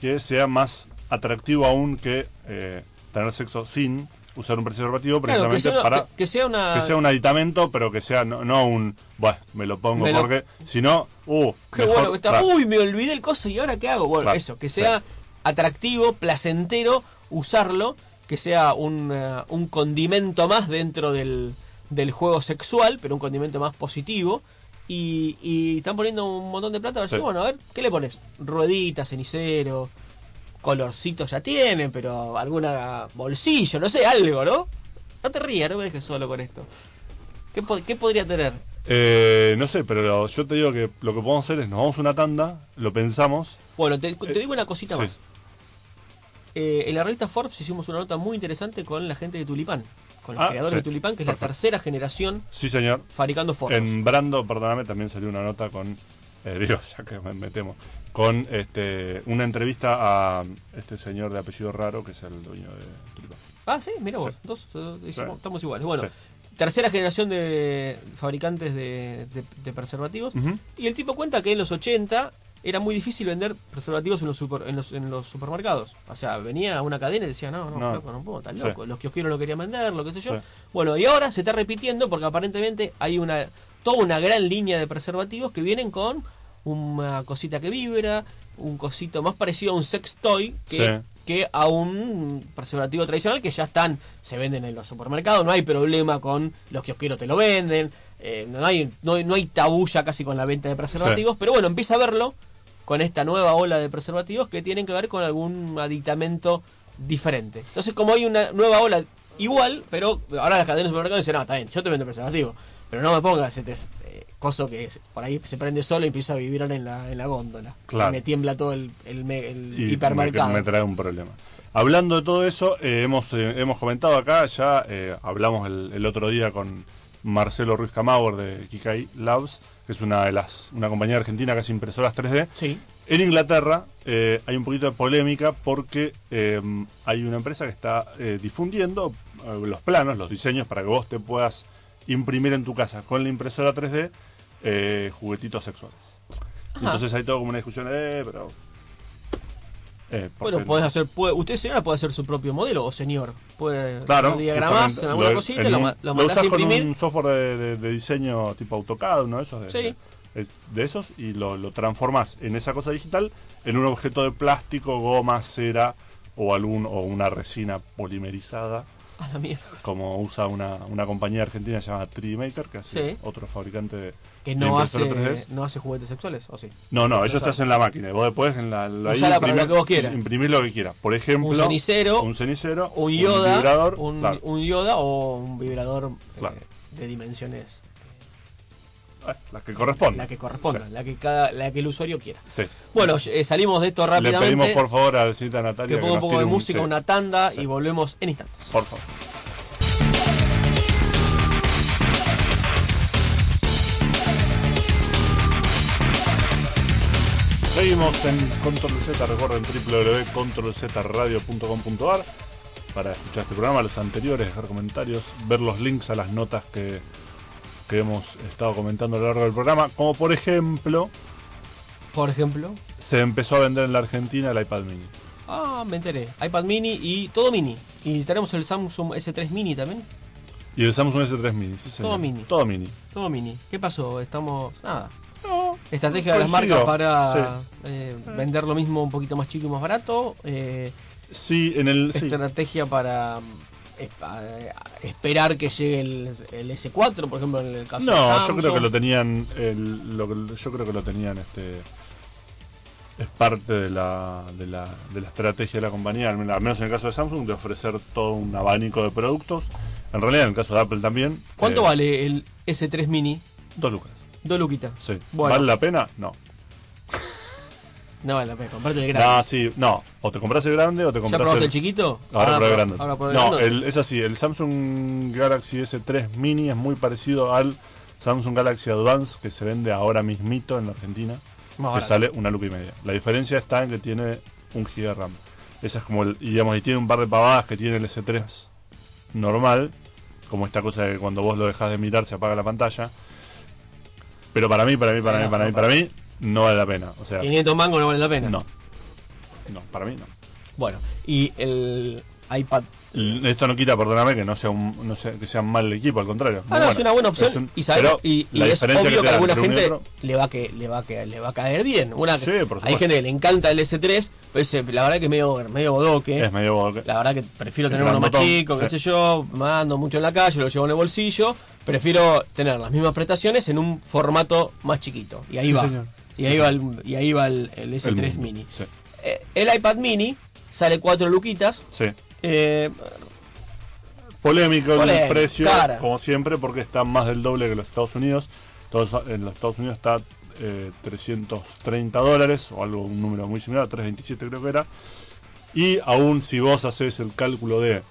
S4: que sea más atractivo aún que eh, tener sexo sin usar un preservativo,
S2: Claro, que
S4: precisamente
S2: sea,
S4: para
S2: que- que sea una...
S4: que sea un aditamento, pero que sea no, no un, bueno, me lo pongo
S2: Me lo-
S4: porque, sino, uh,
S2: Qué
S4: mejor
S2: bueno que está. Uy, me olvidé el coso y ahora qué hago. Bueno,
S4: Claro,
S2: eso, que sea
S4: sí.
S2: atractivo, placentero usarlo, que sea un, eh, un condimento más dentro del, del juego sexual, pero un condimento más positivo. Y, y están poniendo un montón de plata. A ver si, bueno, a ver, ¿qué le pones? Rueditas, cenicero, colorcitos ya tienen, pero alguna bolsillo, no sé, algo, ¿no? No te rías, no me dejes solo con esto. ¿Qué, po- qué podría tener?
S4: Eh, no sé, pero yo te digo que lo que podemos hacer es, nos vamos a una tanda, lo pensamos,
S2: Bueno, te, te digo una cosita más. Eh, en la revista Forbes hicimos una nota muy interesante con la gente de Tulipán, con los
S4: Ah,
S2: creadores
S4: sí.
S2: de Tulipán, que es la tercera generación
S4: sí señor,
S2: fabricando forros.
S4: En Brando, perdóname, también salió una nota con, eh, digo, ya que me metemos, con este, una entrevista a este señor de apellido raro que es el dueño de Tulipán.
S2: Ah, sí, mira vos,
S4: Sí.
S2: dos, eh,
S4: Sí.
S2: estamos iguales. Bueno,
S4: Sí.
S2: tercera generación de fabricantes de, de- de preservativos. Y el tipo cuenta que en los 80 era muy difícil vender preservativos en los, super- en los, en los supermercados. O sea, venía una cadena y decía, no, no,
S4: No.
S2: flaco, no puedo,
S4: Sí.
S2: loco. Los kiosqueros no querían vender, lo que sé yo. Bueno, y ahora se está repitiendo porque aparentemente hay una toda una gran línea de preservativos que vienen con una cosita que vibra, un cosito más parecido a un sex toy que,
S4: Sí.
S2: que a un preservativo tradicional que ya están, se venden en los supermercados, no hay problema con los kiosqueros te lo venden, eh, no, hay, no, hay- no hay tabú ya casi con la venta de preservativos, pero bueno, empieza a verlo con esta nueva ola de preservativos que tienen que ver con algún aditamento diferente. Entonces, como hay una nueva ola igual, pero ahora las cadenas de supermercados dicen, no, está bien, yo te vendo preservativo, pero no me pongas este eh, coso que es- por ahí se prende solo y empieza a vibrar en la, en la góndola.
S4: Claro.
S2: Y me tiembla todo el, el,
S4: Y
S2: hipermercado.
S4: Me, me trae un problema. Hablando de todo eso, eh, hemos, eh, hemos comentado acá, ya hablamos el, el otro día con Marcelo Ruiz Camauer de Kikai Labs, que es una de las una compañía argentina que hace impresoras 3D.
S2: Sí.
S4: En Inglaterra eh, hay un poquito de polémica porque eh, hay una empresa que está eh, difundiendo los planos, los diseños para que vos te puedas imprimir en tu casa con la impresora 3D eh, juguetitos sexuales. Y entonces hay todo como una discusión de, eh, pero... eh,
S2: Bueno, podés hacer, puede, usted señora puede hacer su propio modelo o señor. Puede
S4: Claro,
S2: diagramas en alguna
S4: lo-
S2: cosita,
S4: en
S2: lo,
S4: un-
S2: lo
S4: lo usás con un software de, de- de diseño tipo AutoCAD, uno de esos. De,
S2: Sí.
S4: de, de esos y lo, lo transformás en esa cosa digital en un objeto de plástico, goma, cera o algún o una resina polimerizada,
S2: A la mierda.
S4: como usa una, una compañía argentina llamada 3D Maker, que hace
S2: Sí.
S4: otro fabricante de,
S2: Que
S4: de
S2: no hace,
S4: impresora 3D.
S2: no hace juguetes sexuales, ¿o sí?
S4: No, no, ellos te hacen la máquina. Vos después en la,
S2: para lo que vos quieras.
S4: Imprimir lo que quieras. Por ejemplo,
S2: Un cenicero,
S4: un cenicero,
S2: Un Yoda,
S4: vibrador,
S2: un,
S4: claro.
S2: un Yoda o un vibrador eh, de dimensiones,
S4: Las que corresponden.
S2: la que corresponda,
S4: Sí.
S2: la que cada, la que el usuario quiera.
S4: Sí.
S2: Bueno, eh, salimos de esto
S4: Le
S2: rápidamente.
S4: pedimos por favor a Cita Natalia
S2: que ponga un poco de música, una tanda
S4: Sí.
S2: y volvemos en instantes.
S4: Por favor. Seguimos en Control Z, recuerden www.controlzradio.com.ar para escuchar este programa, los anteriores, dejar comentarios, ver los links a las notas que, que hemos estado comentando a lo largo del programa, como por ejemplo,
S2: Por ejemplo,
S4: se empezó a vender en la Argentina el iPad mini.
S2: ah, me enteré, iPad mini y todo mini. Y tenemos el Samsung S3 mini también,
S4: Y el Samsung S3 mini, sí, señor.
S2: Todo mini.
S4: Todo mini.
S2: todo mini. ¿Qué pasó? Estamos, nada.
S4: No,
S2: Estrategia de las marcas para
S4: Sí.
S2: eh, vender lo mismo un poquito más chico y más barato. eh,
S4: Sí, en el. sí.
S2: estrategia para esperar que llegue el, el S4, por ejemplo, en el caso de
S4: No, yo
S2: Samsung.
S4: creo que lo tenían. el- lo yo creo que lo tenían. Este, es parte de la, de, la, de la estrategia de la compañía, al men- al menos en el caso de Samsung, de ofrecer todo un abanico de productos. En realidad, en el caso de Apple también.
S2: ¿Cuánto
S4: eh,
S2: vale el S3 mini?
S4: Dos lucas.
S2: Dos luquitas.
S4: Sí.
S2: Bueno.
S4: ¿Vale la pena? No.
S2: No vale la pena, comprarte el grande.
S4: No, sí, no. O te compras el grande o te
S2: ¿Ya
S4: compras
S2: probaste
S4: el...
S2: el chiquito?
S4: Ahora probé el grande.
S2: Ahora probé el
S4: no, el- es así, el Samsung Galaxy S3 Mini es muy parecido al Samsung Galaxy Advance que se vende ahora mismito en la Argentina,
S2: Más
S4: que
S2: barato.
S4: sale una lupa y media. La diferencia está en que tiene un GB de RAM. Esa es como el, y digamos, y tiene un par de pavadas que tiene el S3 normal, como esta cosa de que cuando vos lo dejas de mirar se apaga la pantalla. Pero para mí, para mí, para mí, para mí, para mí, no vale la pena. O sea,
S2: 500 mangos no vale la pena.
S4: no. No, para mí no.
S2: Bueno, y el iPad.
S4: Esto no quita, perdóname, que no sea un, no sea, que sea mal equipo, al contrario.
S2: Ah, no, es una buena opción.
S4: Es un-
S2: y
S4: pero
S2: y, y
S4: la
S2: es
S4: diferencia
S2: obvio que, a alguna
S4: un
S2: gente le va, a que, le, va a que, le va a caer bien. Una,
S4: Sí, por
S2: hay gente que le encanta el S3, pues eh, la verdad que es medio, medio bodoque.
S4: es medio bodoque.
S2: La verdad que prefiero tener uno más chico, qué
S4: sí.
S2: sé yo, mando mucho en la calle, lo llevo en el bolsillo. Prefiero tener las mismas prestaciones en un formato más chiquito. Y ahí
S4: Sí,
S2: va.
S4: señor.
S2: Y
S4: Sí,
S2: ahí, va el, y ahí va el, el S3
S4: El-
S2: Mini.
S4: Sí,
S2: Eh, el iPad Mini sale cuatro luquitas.
S4: sí.
S2: Eh,
S4: Polémico el precio,
S2: cara.
S4: como siempre, porque está más del doble que los Estados Unidos. En los Estados Unidos está eh, 330 dólares, o algo, un número muy similar, 327 creo que era. Y aún si vos haces el cálculo de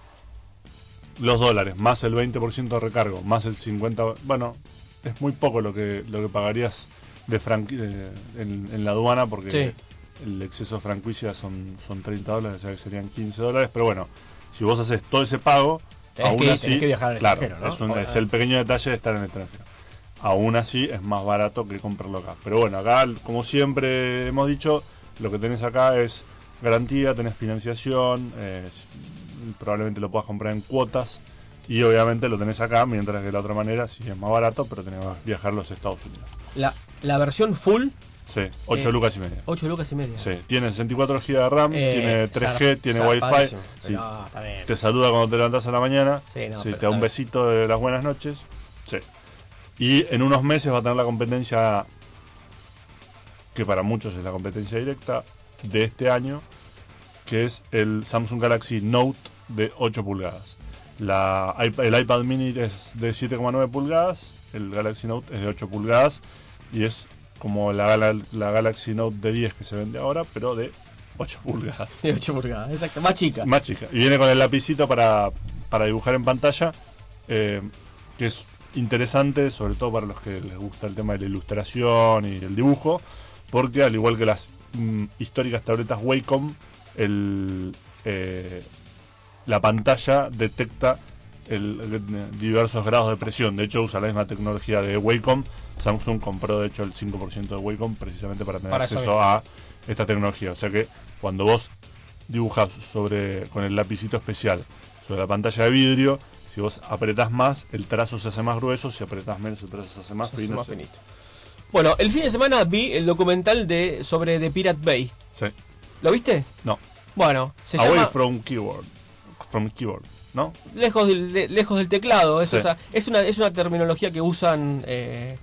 S4: los dólares, más el 20% de recargo, más el 50%, bueno, es muy poco lo que, lo que pagarías de en, en la aduana, porque
S2: Sí.
S4: el exceso de franquicia son, son 30 dólares, o sea que serían 15 dólares, pero bueno, si vos haces todo ese pago,
S2: Tenés
S4: aún
S2: que-
S4: así,
S2: que viajar al
S4: claro,
S2: extranjero, ¿no?
S4: es, un-
S2: Ahora-
S4: es el pequeño detalle de estar en el extranjero. Aún así es más barato que comprarlo acá. Pero bueno, acá, como siempre hemos dicho, lo que tenés acá es garantía, tenés financiación, eh, probablemente lo puedas comprar en cuotas y obviamente lo tenés acá, mientras que de la otra manera sí es más barato, pero tenés que viajar a los Estados Unidos.
S2: la, la versión full,
S4: Sí, 8
S2: Eh,
S4: lucas y media.
S2: 8 lucas y media.
S4: Sí, tiene 64 GB de RAM,
S2: Eh,
S4: tiene 3G,
S2: zar-
S4: tiene. Wi-Fi. Sí,
S2: no, está bien.
S4: te saluda cuando te levantas a la mañana.
S2: Sí, no,
S4: sí, te da un besito de las buenas noches. Sí. Y en unos meses va a tener la competencia, que para muchos es la competencia directa, de este año, que es el Samsung Galaxy Note de 8 pulgadas. La, el iPad mini es de 7,9 pulgadas, el Galaxy Note es de 8 pulgadas y es como la, la Galaxy Note de 10 que se vende ahora, pero de 8 pulgadas.
S2: De 8 pulgadas, exacto. Más chica.
S4: Más chica. Y viene con el lapicito para, para dibujar en pantalla, eh, que es interesante, sobre todo para los que les gusta el tema de la ilustración y el dibujo, porque al igual que las mm, históricas tabletas Wacom, el, eh, la pantalla detecta el- el- diversos grados de presión. De hecho, usa la misma tecnología de Wacom. Samsung compró, de hecho, el 5% de Wacom precisamente para tener
S2: Para
S4: acceso a esta tecnología. O sea que cuando vos dibujas sobre con el lapicito especial sobre la pantalla de vidrio, si vos apretás más, el trazo se hace más grueso, si apretás menos, el trazo se hace más
S2: Se hace
S4: fino.
S2: más finito. Bueno, el fin de semana vi el documental de sobre The Pirate Bay.
S4: Sí.
S2: ¿Lo viste?
S4: No.
S2: Bueno, se
S4: Away
S2: llama
S4: from keyboard. From keyboard, ¿no?
S2: lejos del, le- lejos del teclado. Es,
S4: Sí.
S2: esa- es una es una terminología que usan eh,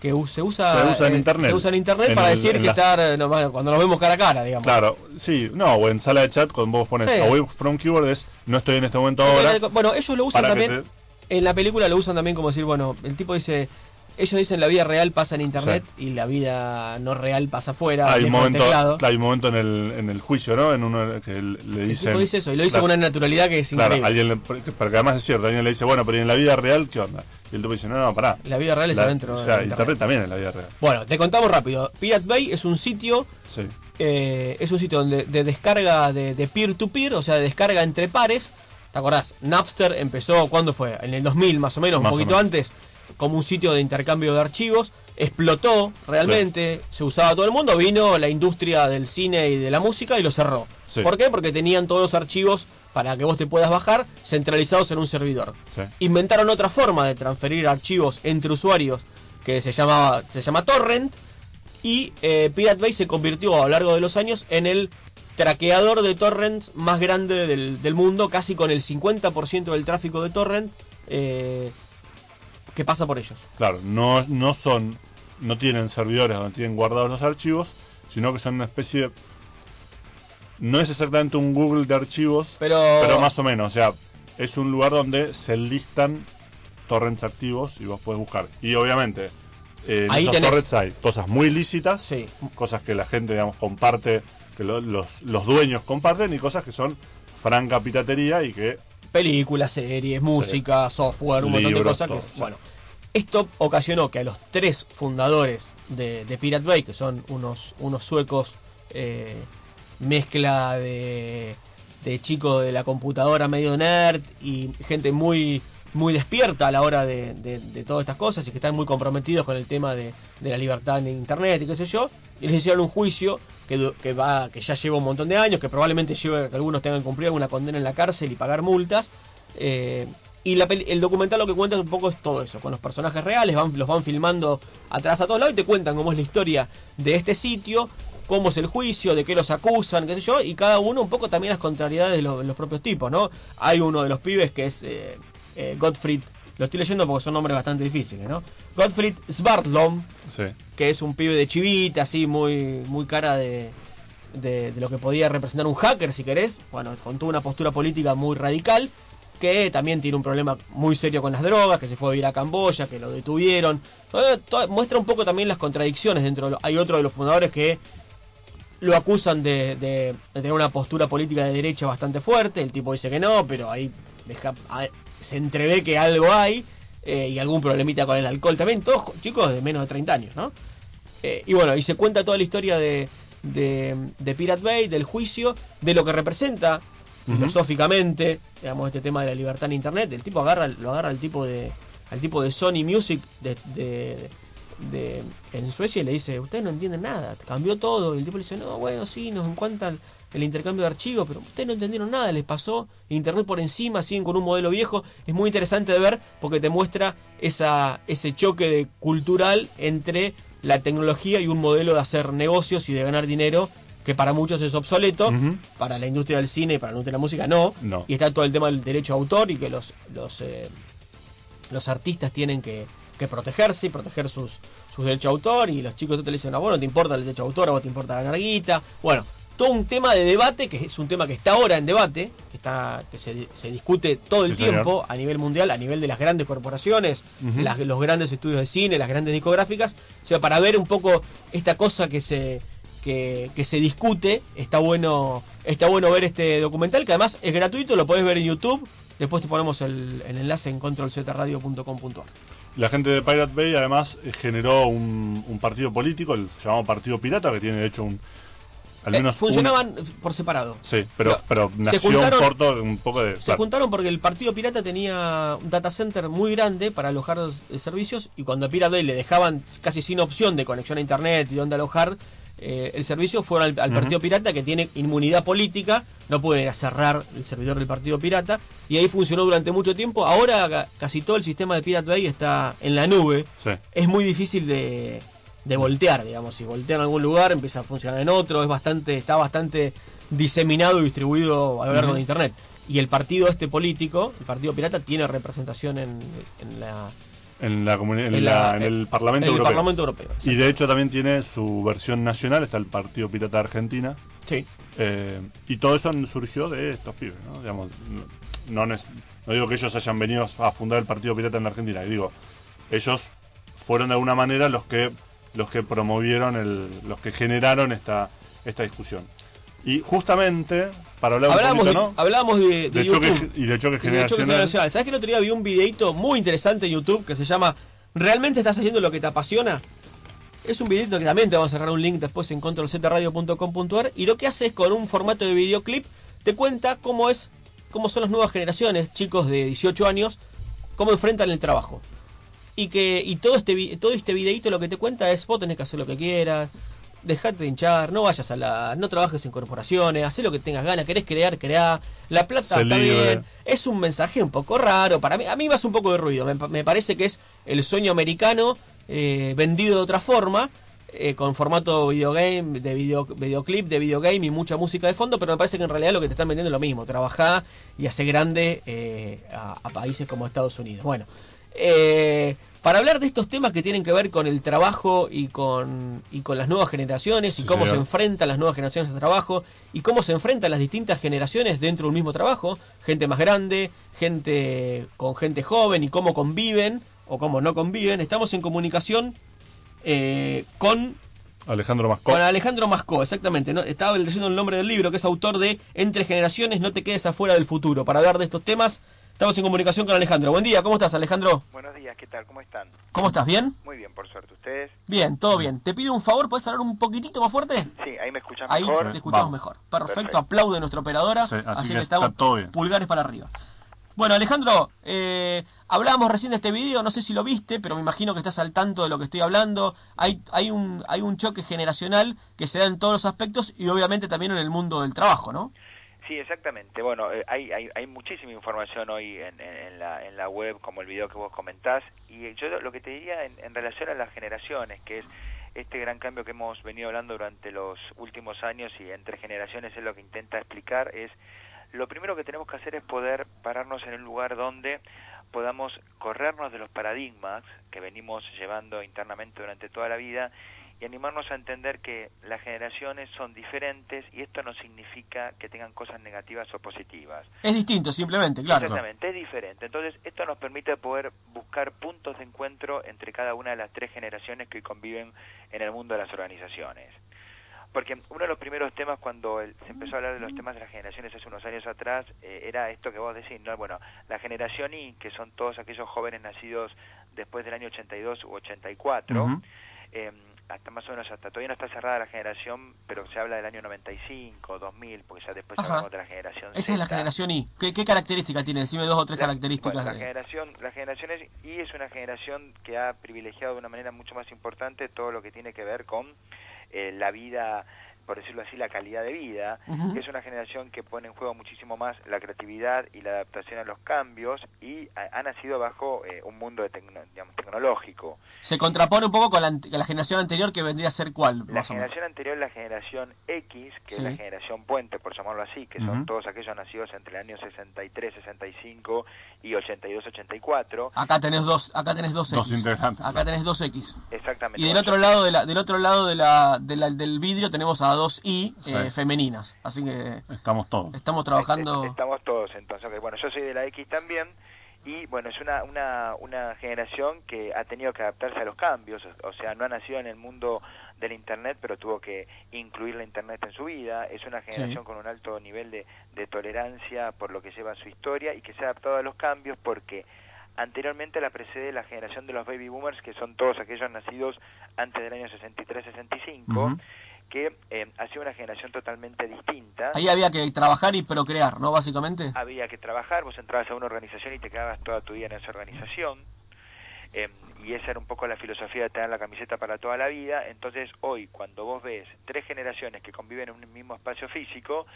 S2: que se usa
S4: Se usa en
S2: eh,
S4: internet.
S2: se usa en internet
S4: En
S2: para
S4: el-
S2: decir que
S4: las-
S2: estar eh, no, bueno, cuando nos vemos cara a cara, digamos.
S4: Claro, sí, no, o en sala de chat cuando vos pones
S2: Sí.
S4: away from keyboard es no estoy en este momento ahora.
S2: Bueno, ellos lo usan también en la película lo usan también como decir, bueno, el tipo dice ellos dicen la vida real pasa en internet y la vida no real pasa afuera,
S4: Hay un momento,
S2: teclado.
S4: hay un momento en el, en el juicio, ¿no? En uno que le
S2: tipo dice eso y lo dice
S4: Claro.
S2: con una naturalidad que es
S4: Claro,
S2: increíble.
S4: alguien le, porque además es cierto, alguien le dice, bueno, pero ¿y en la vida real qué onda? Y el tipo dice, no, no, pará.
S2: La vida real es
S4: La-
S2: adentro.
S4: O sea, internet. también es la vida real.
S2: Bueno, te contamos rápido. Pirate Bay es un sitio
S4: Sí.
S2: eh, es un sitio donde, de descarga de de peer-to-peer, o sea, de descarga entre pares. ¿Te acordás? Napster empezó, ¿cuándo fue? En el 2000 más o menos,
S4: Más
S2: un poquito
S4: menos.
S2: antes, como un sitio de intercambio de archivos. Explotó realmente, se usaba todo el mundo, vino la industria del cine y de la música y lo cerró.
S4: Sí.
S2: ¿Por qué? Porque tenían todos los archivos para que vos te puedas bajar centralizados en un servidor.
S4: Sí.
S2: Inventaron otra forma de transferir archivos entre usuarios que se llamaba se llama torrent y eh, Pirate Bay se convirtió a lo largo de los años en el traqueador de torrents más grande del, del mundo, casi con el 50% del tráfico de torrent eh, que pasa por ellos.
S4: Claro, no, no son, no tienen servidores donde tienen guardados los archivos, sino que son una especie de... No es exactamente un Google de archivos,
S2: Pero,
S4: pero más o menos, o sea, es un lugar donde se listan torrents activos y vos podés buscar. Y obviamente, eh, en
S2: Ahí
S4: esos
S2: tenés.
S4: torrents hay cosas muy lícitas,
S2: Sí.
S4: cosas que la gente, digamos, comparte, que lo- los, los dueños comparten, y cosas que son franca piratería y que
S2: películas, series, música, software, un montón de cosas que, bueno, esto ocasionó que a los tres fundadores de, de Pirate Bay, que son unos, unos suecos eh, mezcla de, de chicos de la computadora medio nerd y gente muy muy despierta a la hora de, de- de todas estas cosas y que están muy comprometidos con el tema de, de la libertad en internet y qué sé yo, y les hicieron un juicio que, va que ya lleva un montón de años, que probablemente lleve que algunos tengan que cumplir alguna condena en la cárcel y pagar multas. eh, y el documental lo que cuenta un poco es todo eso, con los personajes reales, los van filmando atrás a todos lados y te cuentan cómo es la historia de este sitio, cómo es el juicio, de qué los acusan, qué sé yo, y cada uno un poco también las contrariedades de los, los propios tipos, ¿no? Hay uno de los pibes que es eh, eh, Gottfried, lo estoy leyendo porque son nombres bastante difíciles, ¿no? Gottfried Svartlom,
S4: sí.
S2: que es un pibe de chivita, así, muy, muy cara de, de, de lo que podía representar un hacker, si querés. Bueno, con toda una postura política muy radical, que también tiene un problema muy serio con las drogas, que se fue a vivir a Camboya, que lo detuvieron. Todo- todo- muestra un poco también las contradicciones dentro de lo- Hay otro de los fundadores que lo acusan de, de- de tener una postura política de derecha bastante fuerte. El tipo dice que no, pero ahí deja, se entrevé que algo hay. Eh, y algún problemita con el alcohol también. Todos chicos de menos de 30 años, ¿no? Eh, y bueno, y se cuenta toda la historia de, de, de Pirate Bay, del juicio, de lo que representa filosóficamente, digamos, este tema de la libertad en internet. El tipo agarra, lo agarra al tipo de, al tipo de Sony Music de, de- de- en Suecia y le dice, ustedes no entienden nada, cambió todo. Y el tipo le dice, no, bueno, sí, nos encuentran el intercambio de archivos, pero ustedes no entendieron nada, les pasó internet por encima, siguen con un modelo viejo. Es muy interesante de ver porque te muestra esa, ese choque de cultural entre la tecnología y un modelo de hacer negocios y de ganar dinero que para muchos es obsoleto, para la industria del cine y para la industria de la música no.
S4: No.
S2: Y está todo el tema del derecho a autor y que los, los, eh, los artistas tienen que, que protegerse y proteger sus, sus derechos de autor y los chicos te dicen, no, bueno, te importa el derecho de autor, a vos te importa ganar guita. Bueno, todo un tema de debate, que es un tema que está ahora en debate, que, está, que se, se discute todo el
S4: Sí, señor.
S2: tiempo a nivel mundial, a nivel de las grandes corporaciones, las- los grandes estudios de cine, las grandes discográficas, o sea, para ver un poco esta cosa que se que, que se discute, está bueno está bueno ver este documental, que además es gratuito, lo podés ver en YouTube, después te ponemos el, el enlace en controlzradio.com.ar.
S4: La gente de Pirate Bay además eh, generó un, un partido político, el llamado Partido Pirata, que tiene de hecho un... Al
S2: Eh,
S4: menos un-
S2: funcionaban por separado.
S4: sí, pero,
S2: No,
S4: pero
S2: se
S4: nació
S2: juntaron-
S4: un corto, un poco de...
S2: Se
S4: claro.
S2: juntaron porque el Partido Pirata tenía un data center muy grande para alojar eh, servicios y cuando a Pirate Bay le dejaban casi sin opción de conexión a internet y dónde alojar eh, el servicio, fueron al. Partido Pirata que tiene inmunidad política, no pueden ir a cerrar el servidor del Partido Pirata y ahí funcionó durante mucho tiempo. Ahora ca- casi todo el sistema de Pirate Bay está en la nube.
S4: Sí.
S2: Es muy difícil de, de voltear, digamos. Si voltea en algún lugar, empieza a funcionar en otro. Es bastante, está bastante diseminado y distribuido a lo largo de Internet. Y el partido este político, el Partido Pirata, tiene representación en, en la,
S4: En, la, en,
S2: en
S4: la-
S2: la-
S4: en el Parlamento
S2: en el
S4: Europeo.
S2: Parlamento Europeo.
S4: Y de hecho también tiene su versión nacional, está el Partido Pirata de Argentina.
S2: Sí.
S4: Eh, y todo eso surgió de estos pibes, ¿no? Digamos, no, no, es- no digo que ellos hayan venido a fundar el Partido Pirata en la Argentina, digo, ellos fueron de alguna manera los que los que promovieron el, los que generaron esta, esta discusión. Y justamente, para hablar
S2: Hablamos,
S4: un poquito, ¿no?
S2: hablamos de, de
S4: De choque,
S2: YouTube.
S4: y de choque
S2: Y de choque
S4: generacional.
S2: ¿Sabes que el otro día vi un videito muy interesante en YouTube que se llama ¿Realmente estás haciendo lo que te apasiona? Es un videito que también te vamos a sacar un link después en controlzradio.com.ar y lo que hace es con un formato de videoclip te cuenta cómo es cómo son las nuevas generaciones, chicos de 18 años, cómo enfrentan el trabajo. Y que y todo este todo este videito lo que te cuenta es vos tenés que hacer lo que quieras, dejate de hinchar, no vayas a la no trabajes en corporaciones, haz lo que tengas ganas, querés crear, creá, la plata
S4: Sé
S2: está
S4: libre.
S2: bien. Es un mensaje un poco raro para mí, a mí me hace un poco de ruido, me, pa- me parece que es el sueño americano eh, vendido de otra forma. eh, con formato videogame, de video, videoclip, de videogame y mucha música de fondo, pero me parece que en realidad lo que te están vendiendo es lo mismo, trabajá y hace grande eh, a, a países como Estados Unidos. Bueno, eh, para hablar de estos temas que tienen que ver con el trabajo y con, y con las nuevas generaciones y cómo
S4: señor.
S2: se enfrentan las nuevas generaciones al trabajo y cómo se enfrentan las distintas generaciones dentro de un mismo trabajo, gente más grande, gente con gente joven y cómo conviven o cómo no conviven, estamos en comunicación eh, con
S4: Alejandro Mascó.
S2: Con Alejandro Mascó, exactamente. ¿no? Estaba leyendo el nombre del libro, que es autor de Entre Generaciones, no te quedes afuera del futuro. Para hablar de estos temas, estamos en comunicación con Alejandro. Buen día, ¿cómo estás, Alejandro?
S5: Buenos días, ¿qué tal? ¿Cómo están?
S2: ¿Cómo estás? ¿Bien?
S5: Muy bien, por suerte. ¿Ustedes?
S2: Bien, todo bien. Te pido un favor, ¿puedes hablar un poquitito más fuerte?
S5: Sí, ahí me escuchan
S2: Ahí
S5: mejor.
S2: te escuchamos
S4: Vamos.
S2: mejor. Perfecto,
S5: Perfecto.
S2: aplaude nuestra operadora.
S4: Sí, así
S2: así
S4: que
S2: estamos
S4: todo bien.
S2: pulgares para arriba. Bueno, Alejandro, eh, hablábamos recién de este video, no sé si lo viste, pero me imagino que estás al tanto de lo que estoy hablando. Hay, hay, un, hay un choque generacional que se da en todos los aspectos y obviamente también en el mundo del trabajo, ¿no?
S5: Sí, exactamente. Bueno, eh, hay, hay, hay muchísima información hoy en, en- la, en la web, como el video que vos comentás. Y yo lo que te diría en, en relación a las generaciones, que es este gran cambio que hemos venido hablando durante los últimos años y entre generaciones es lo que intenta explicar, es lo primero que tenemos que hacer es poder pararnos en un lugar donde podamos corrernos de los paradigmas que venimos llevando internamente durante toda la vida y animarnos a entender que las generaciones son diferentes y esto no significa que tengan cosas negativas o positivas.
S2: Es distinto, simplemente, claro.
S5: Exactamente, es diferente. Entonces, esto nos permite poder buscar puntos de encuentro entre cada una de las tres generaciones que hoy conviven en el mundo de las organizaciones. Porque uno de los primeros temas cuando se empezó a hablar de los temas de las generaciones hace unos años atrás eh, era esto que vos decís, ¿no? Bueno, la generación Y, que son todos aquellos jóvenes nacidos después del año 82 u 84,
S4: Ujú.
S5: eh, hasta más o menos, hasta todavía no está cerrada la generación, pero se habla del año 95, 2000, porque ya después
S2: Ajá.
S5: hablamos de la generación
S2: Esa es la generación I. ¿Qué, qué característica tiene? Decime dos o tres
S5: La-
S2: características.
S5: bueno, la
S2: de-
S5: generación, la generación y es una generación que ha privilegiado de una manera mucho más importante todo lo que tiene que ver con eh, la vida, por decirlo así, la calidad de vida.
S2: Ujú.
S5: Es una generación que pone en juego muchísimo más la creatividad y la adaptación a los cambios y ha, ha nacido bajo eh, un mundo de tecno- digamos, tecnológico.
S2: Se contrapone un poco con la, generación anterior que vendría a ser cuál,
S5: La generación anterior es la generación X, que
S2: Sí.
S5: es la generación puente, por llamarlo así, que son todos aquellos nacidos entre el año 63, 65 y 82, 84.
S2: Acá tenés dos, acá tenés dos X.
S4: Dos integrantes,
S2: Acá
S4: claro.
S2: tenés dos X.
S5: Exactamente.
S2: Y del otro lado de la, del otro lado de la, de la- del vidrio tenemos a dos I
S4: Sí.
S2: eh, femeninas. Así que
S4: Estamos todos.
S2: estamos trabajando.
S5: Est- Estamos todos entonces. Bueno, yo soy de la X también y bueno, es una, una, una generación que ha tenido que adaptarse a los cambios, o, o sea, no ha nacido en el mundo del Internet, pero tuvo que incluir la Internet en su vida. Es una generación con un alto nivel de, de tolerancia por lo que lleva su historia y que se ha adaptado a los cambios porque anteriormente la precede la generación de los baby boomers, que son todos aquellos nacidos antes del año 63-65,
S4: Ujú.
S5: que eh, ha sido una generación totalmente distinta
S2: Ahí había que trabajar y procrear, ¿no? Básicamente.
S5: había que trabajar, vos entrabas a una organización y te quedabas toda tu vida en esa organización. Eh, y esa era un poco la filosofía de tener la camiseta para toda la vida. Entonces hoy, cuando vos ves tres generaciones que conviven en un mismo espacio físico,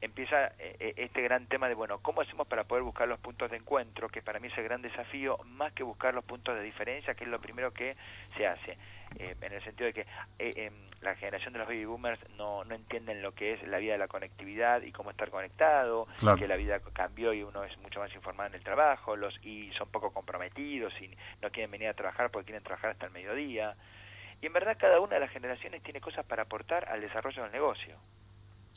S5: empieza eh, eh, este gran tema de, bueno, ¿cómo hacemos para poder buscar los puntos de encuentro? Que para mí es el gran desafío, más que buscar los puntos de diferencia, que es lo primero que se hace. Eh, en el sentido de que eh, em, la generación de los baby boomers no, no entienden lo que es la vida de la conectividad y cómo estar conectado,
S4: Claro.
S5: que la vida cambió y uno es mucho más informado en el trabajo, los y son poco comprometidos y no quieren venir a trabajar porque quieren trabajar hasta el mediodía. Y en verdad cada una de las generaciones tiene cosas para aportar al desarrollo del negocio.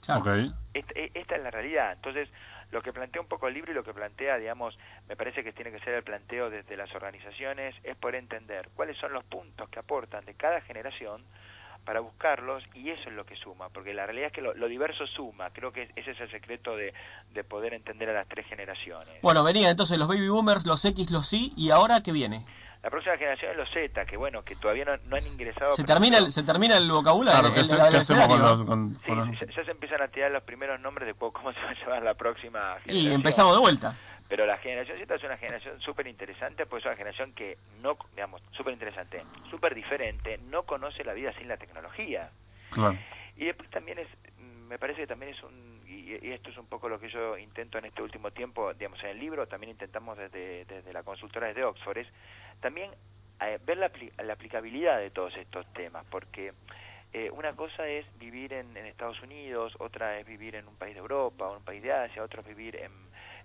S2: Claro.
S4: Ok.
S5: Esta, e- esta es la realidad. Entonces, lo que plantea un poco el libro y lo que plantea, digamos, me parece que tiene que ser el planteo desde las organizaciones, es poder entender cuáles son los puntos que aportan de cada generación para buscarlos y eso es lo que suma, porque la realidad es que lo, lo diverso suma, creo que ese es el secreto de, de poder entender a las tres generaciones.
S2: Bueno, venía entonces los baby boomers, los X, los Y, y ahora qué viene.
S5: La próxima generación es los Z, que bueno, que todavía no, no han ingresado.
S2: Se termina el, se termina el vocabulario.
S4: Claro,
S2: el-
S4: ¿qué,
S2: el-
S4: hacemos con los... con-
S5: Sí,
S4: con los-
S5: ya, ya se empiezan a tirar los primeros nombres de cómo se va a llamar la próxima generación.
S2: Y empezamos de vuelta.
S5: Pero la generación Z es una generación súper interesante, pues es una generación que no, digamos, súper interesante, súper diferente, no conoce la vida sin la tecnología.
S4: Claro.
S5: Y después también es, mm, me parece que también es un, y, y esto es un poco lo que yo intento en este último tiempo, digamos, en el libro, también intentamos desde, desde la consultora desde Oxford, es también eh, ver la, la aplicabilidad de todos estos temas, porque eh, una cosa es vivir en, en Estados Unidos, otra es vivir en un país de Europa, o en un país de Asia, otra es vivir en,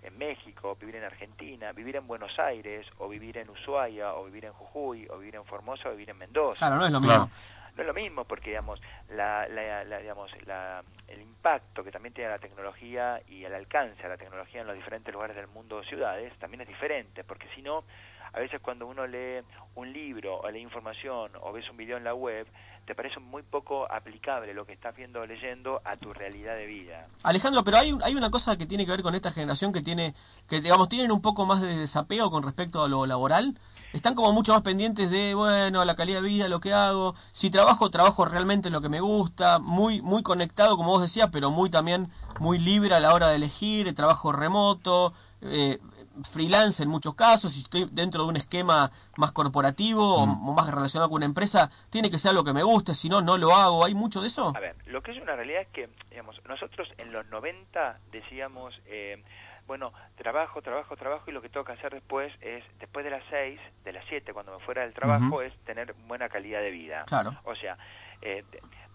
S5: en México, vivir en Argentina, vivir en Buenos Aires, o vivir en Ushuaia, o vivir en Jujuy, o vivir en Formosa, o vivir en Mendoza.
S2: Claro, no es lo
S4: Claro.
S5: No es lo mismo porque digamos la, la- la- digamos la- el impacto que también tiene la tecnología y el alcance a la tecnología en los diferentes lugares del mundo o ciudades también es diferente porque si no a veces cuando uno lee un libro o lee información o ves un video en la web te parece muy poco aplicable lo que estás viendo o leyendo a tu realidad de vida
S2: Alejandro, pero hay, hay una cosa que tiene que ver con esta generación que tiene, que digamos, tienen un poco más de desapego con respecto a lo laboral. Están como mucho más pendientes de, bueno, la calidad de vida, lo que hago. Si trabajo, trabajo realmente en lo que me gusta. Muy, muy conectado, como vos decías, pero muy también, muy libre a la hora de elegir. Trabajo remoto, eh, freelance en muchos casos. Si estoy dentro de un esquema más corporativo o- o más relacionado con una empresa, tiene que ser algo que me guste. Si no, no lo hago. ¿Hay mucho de eso?
S5: A ver, lo que es una realidad es que, digamos, nosotros en los 90 decíamos, eh, bueno, trabajo, trabajo, trabajo y lo que tengo que hacer después es, después de las 6, de las 7, cuando me fuera del trabajo, es tener buena calidad de vida.
S2: Claro.
S5: O sea, eh,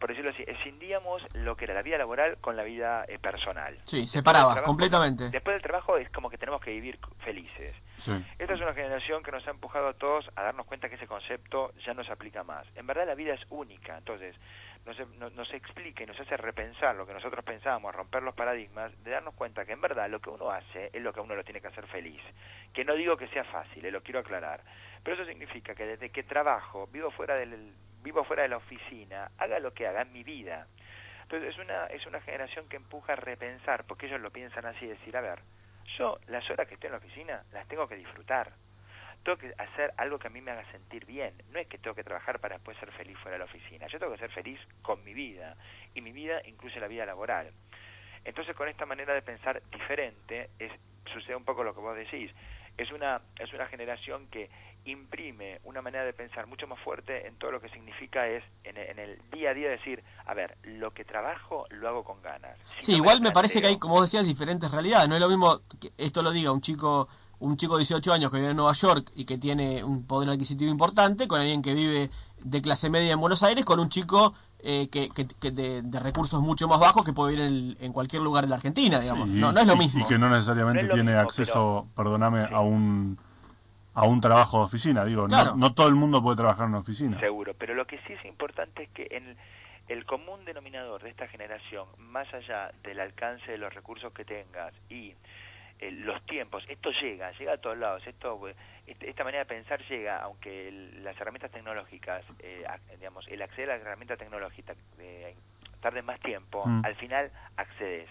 S5: por decirlo así, escindíamos lo que era la vida laboral con la vida eh, personal.
S2: Sí,
S5: Después
S2: separabas
S5: trabajo-
S2: completamente.
S5: Después del trabajo es como que tenemos que vivir felices.
S6: Sí.
S5: Esta es una generación que nos ha empujado a todos a darnos cuenta que ese concepto ya no se aplica más. En verdad la vida es única, entonces nos, nos, nos explica y nos hace repensar lo que nosotros pensábamos, romper los paradigmas, de darnos cuenta que en verdad lo que uno hace es lo que uno lo tiene que hacer feliz. Que no digo que sea fácil, eh, lo quiero aclarar, pero eso significa que desde que trabajo, vivo fuera del vivo fuera de la oficina, haga lo que haga en mi vida. Entonces es una es una generación que empuja a repensar, porque ellos lo piensan así, decir, a ver, yo las horas que estoy en la oficina las tengo que disfrutar. Tengo que hacer algo que a mí me haga sentir bien. No es que tengo que trabajar para después ser feliz fuera de la oficina. Yo tengo que ser feliz con mi vida. Y mi vida incluye la vida laboral. Entonces con esta manera de pensar diferente es, sucede un poco lo que vos decís. Es una, es una generación que imprime una manera de pensar mucho más fuerte en todo lo que significa es en, en el día a día decir, a ver, lo que trabajo lo hago con ganas. Si
S2: Sí,
S5: no
S2: igual me parece que hay, como vos decías, diferentes realidades. No es lo mismo que esto lo diga un chico un chico de 18 años que vive en Nueva York y que tiene un poder adquisitivo importante con alguien que vive de clase media en Buenos Aires con un chico eh, que, que- que de, de recursos mucho más bajos que puede vivir en, en cualquier lugar de la Argentina, digamos.
S6: Sí,
S2: no, no es lo
S6: y-
S2: mismo.
S6: Y que no necesariamente
S5: No
S6: tiene
S5: mismo,
S6: acceso, perdóname,
S5: Sí.
S6: a un a un trabajo de oficina. Digo, no-
S2: Claro.
S6: no, todo el mundo puede trabajar en una oficina.
S5: Seguro, pero lo que sí es importante es que en el común denominador de esta generación, más allá del alcance de los recursos que tengas y eh, los tiempos, esto llega, llega a todos lados, esto esta manera de pensar llega, aunque el- las herramientas tecnológicas, eh, digamos, el acceder a la herramienta tecnológica eh, tarde más tiempo,
S6: Mm.
S5: al final accedes.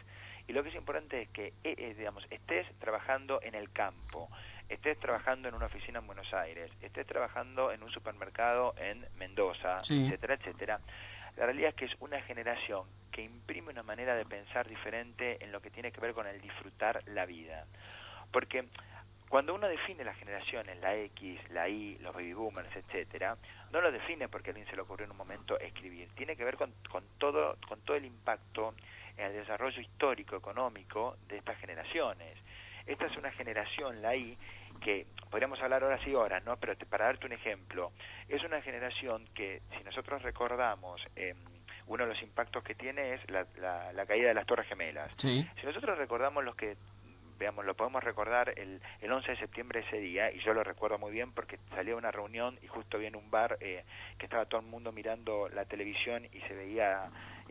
S5: Y lo que es importante es que, eh, eh, digamos, estés trabajando en el campo, estés trabajando en una oficina en Buenos Aires, estés trabajando en un supermercado en Mendoza,
S2: Sí.
S5: etcétera, etcétera. La realidad es que es una generación que imprime una manera de pensar diferente en lo que tiene que ver con el disfrutar la vida. Porque cuando uno define las generaciones, la X, la Y, los baby boomers, etcétera, no lo define porque a alguien se le ocurrió en un momento escribir. Tiene que ver con, con todo, con todo el impacto en el desarrollo histórico, económico de estas generaciones. Esta es una generación, la Y, que podríamos hablar horas y horas, ¿no? Pero te- para darte un ejemplo, es una generación que, si nosotros recordamos, eh, uno de los impactos que tiene es la, la- la caída de las Torres Gemelas.
S2: Sí.
S5: Si nosotros recordamos los que, veamos, lo podemos recordar el, el 11 de septiembre ese día, y yo lo recuerdo muy bien porque salía a una reunión y justo vi en un bar eh, que estaba todo el mundo mirando la televisión y se veía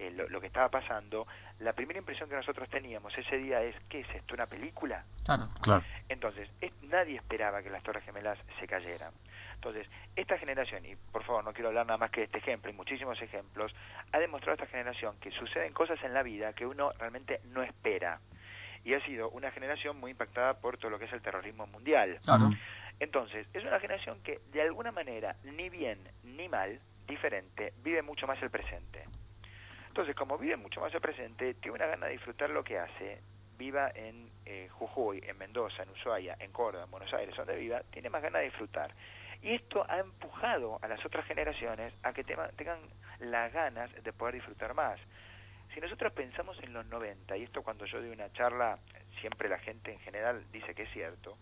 S5: eh, lo, lo que estaba pasando, la primera impresión que nosotros teníamos ese día es, ¿qué es esto? ¿Una película?
S2: Claro.
S6: Claro.
S5: Entonces, es- nadie esperaba que las Torres Gemelas se cayeran. Entonces, esta generación, y por favor no quiero hablar nada más que de este ejemplo, y muchísimos ejemplos, ha demostrado esta generación que suceden cosas en la vida que uno realmente no espera. Y ha sido una generación muy impactada por todo lo que es el terrorismo mundial.
S2: Claro.
S5: Entonces, es una generación que de alguna manera, ni bien ni mal, diferente, vive mucho más el presente. Entonces, como vive mucho más el presente, tiene una gana de disfrutar lo que hace, viva en eh, Jujuy, en Mendoza, en Ushuaia, en Córdoba, en Buenos Aires, donde viva, tiene más ganas de disfrutar. Y esto ha empujado a las otras generaciones a que tengan las ganas de poder disfrutar más. Si nosotros pensamos en los 90, y esto cuando yo doy una charla, siempre la gente en general dice que es cierto,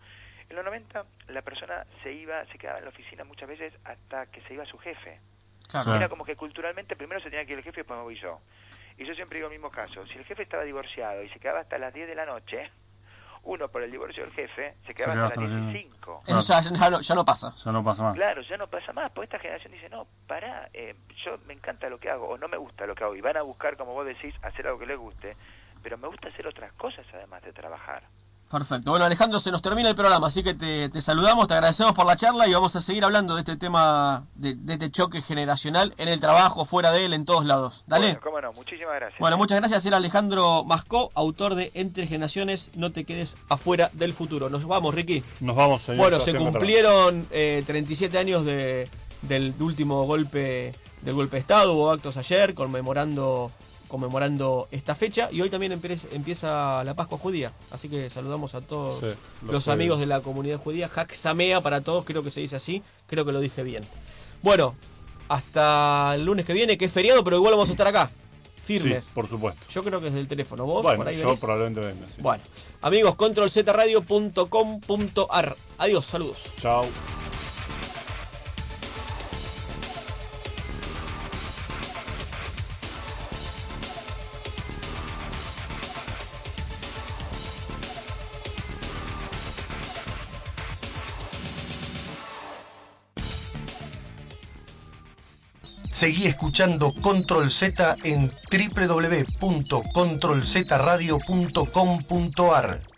S5: en los 90 la persona se iba, se quedaba en la oficina muchas veces hasta que se iba su jefe.
S2: Claro.
S5: Era como que culturalmente primero se tenía que ir el jefe y después me voy yo. Y yo siempre digo el mismo caso, si el jefe estaba divorciado y se quedaba hasta las 10 de la noche, uno por el divorcio del jefe se
S6: Se
S5: quedaba
S6: quedaba
S5: hasta las
S6: hasta las
S5: 15.
S2: Eso ya, ya no, ya no pasa.
S6: Ya no pasa más.
S5: Claro, ya no pasa más, porque esta generación dice, no, pará, eh, yo me encanta lo que hago o no me gusta lo que hago y van a buscar, como vos decís, hacer algo que les guste, pero me gusta hacer otras cosas además de trabajar.
S2: Perfecto. Bueno, Alejandro, se nos termina el programa, así que te, te saludamos, te agradecemos por la charla y vamos a seguir hablando de este tema, de, de este choque generacional en el trabajo, fuera de él, en todos lados. Dale.
S5: Bueno, cómo no, muchísimas gracias.
S2: Bueno, muchas gracias. Era Alejandro Mascó, autor de Entre Generaciones, No te quedes afuera del futuro. Nos vamos, Ricky.
S4: Nos vamos, señor.
S2: Bueno, se cumplieron eh, 37 años de, del último golpe del golpe de Estado. Hubo actos ayer conmemorando conmemorando esta fecha y hoy también empieza, la Pascua judía. Así que saludamos a todos
S4: Sí,
S2: los,
S4: los,
S2: amigos de la comunidad judía. Haxamea para todos, creo que se dice así. Creo que lo dije bien. Bueno, hasta el lunes que viene, que es feriado, pero igual vamos a estar acá, firmes.
S4: Sí, por supuesto.
S2: Yo creo que es del teléfono. ¿Vos
S4: Bueno,
S2: por ahí
S4: yo probablemente venga. sí.
S2: Bueno, amigos, controlzradio.com.ar. Adiós, saludos.
S4: Chao.
S1: Seguí escuchando Control Z en www.controlzradio.com.ar.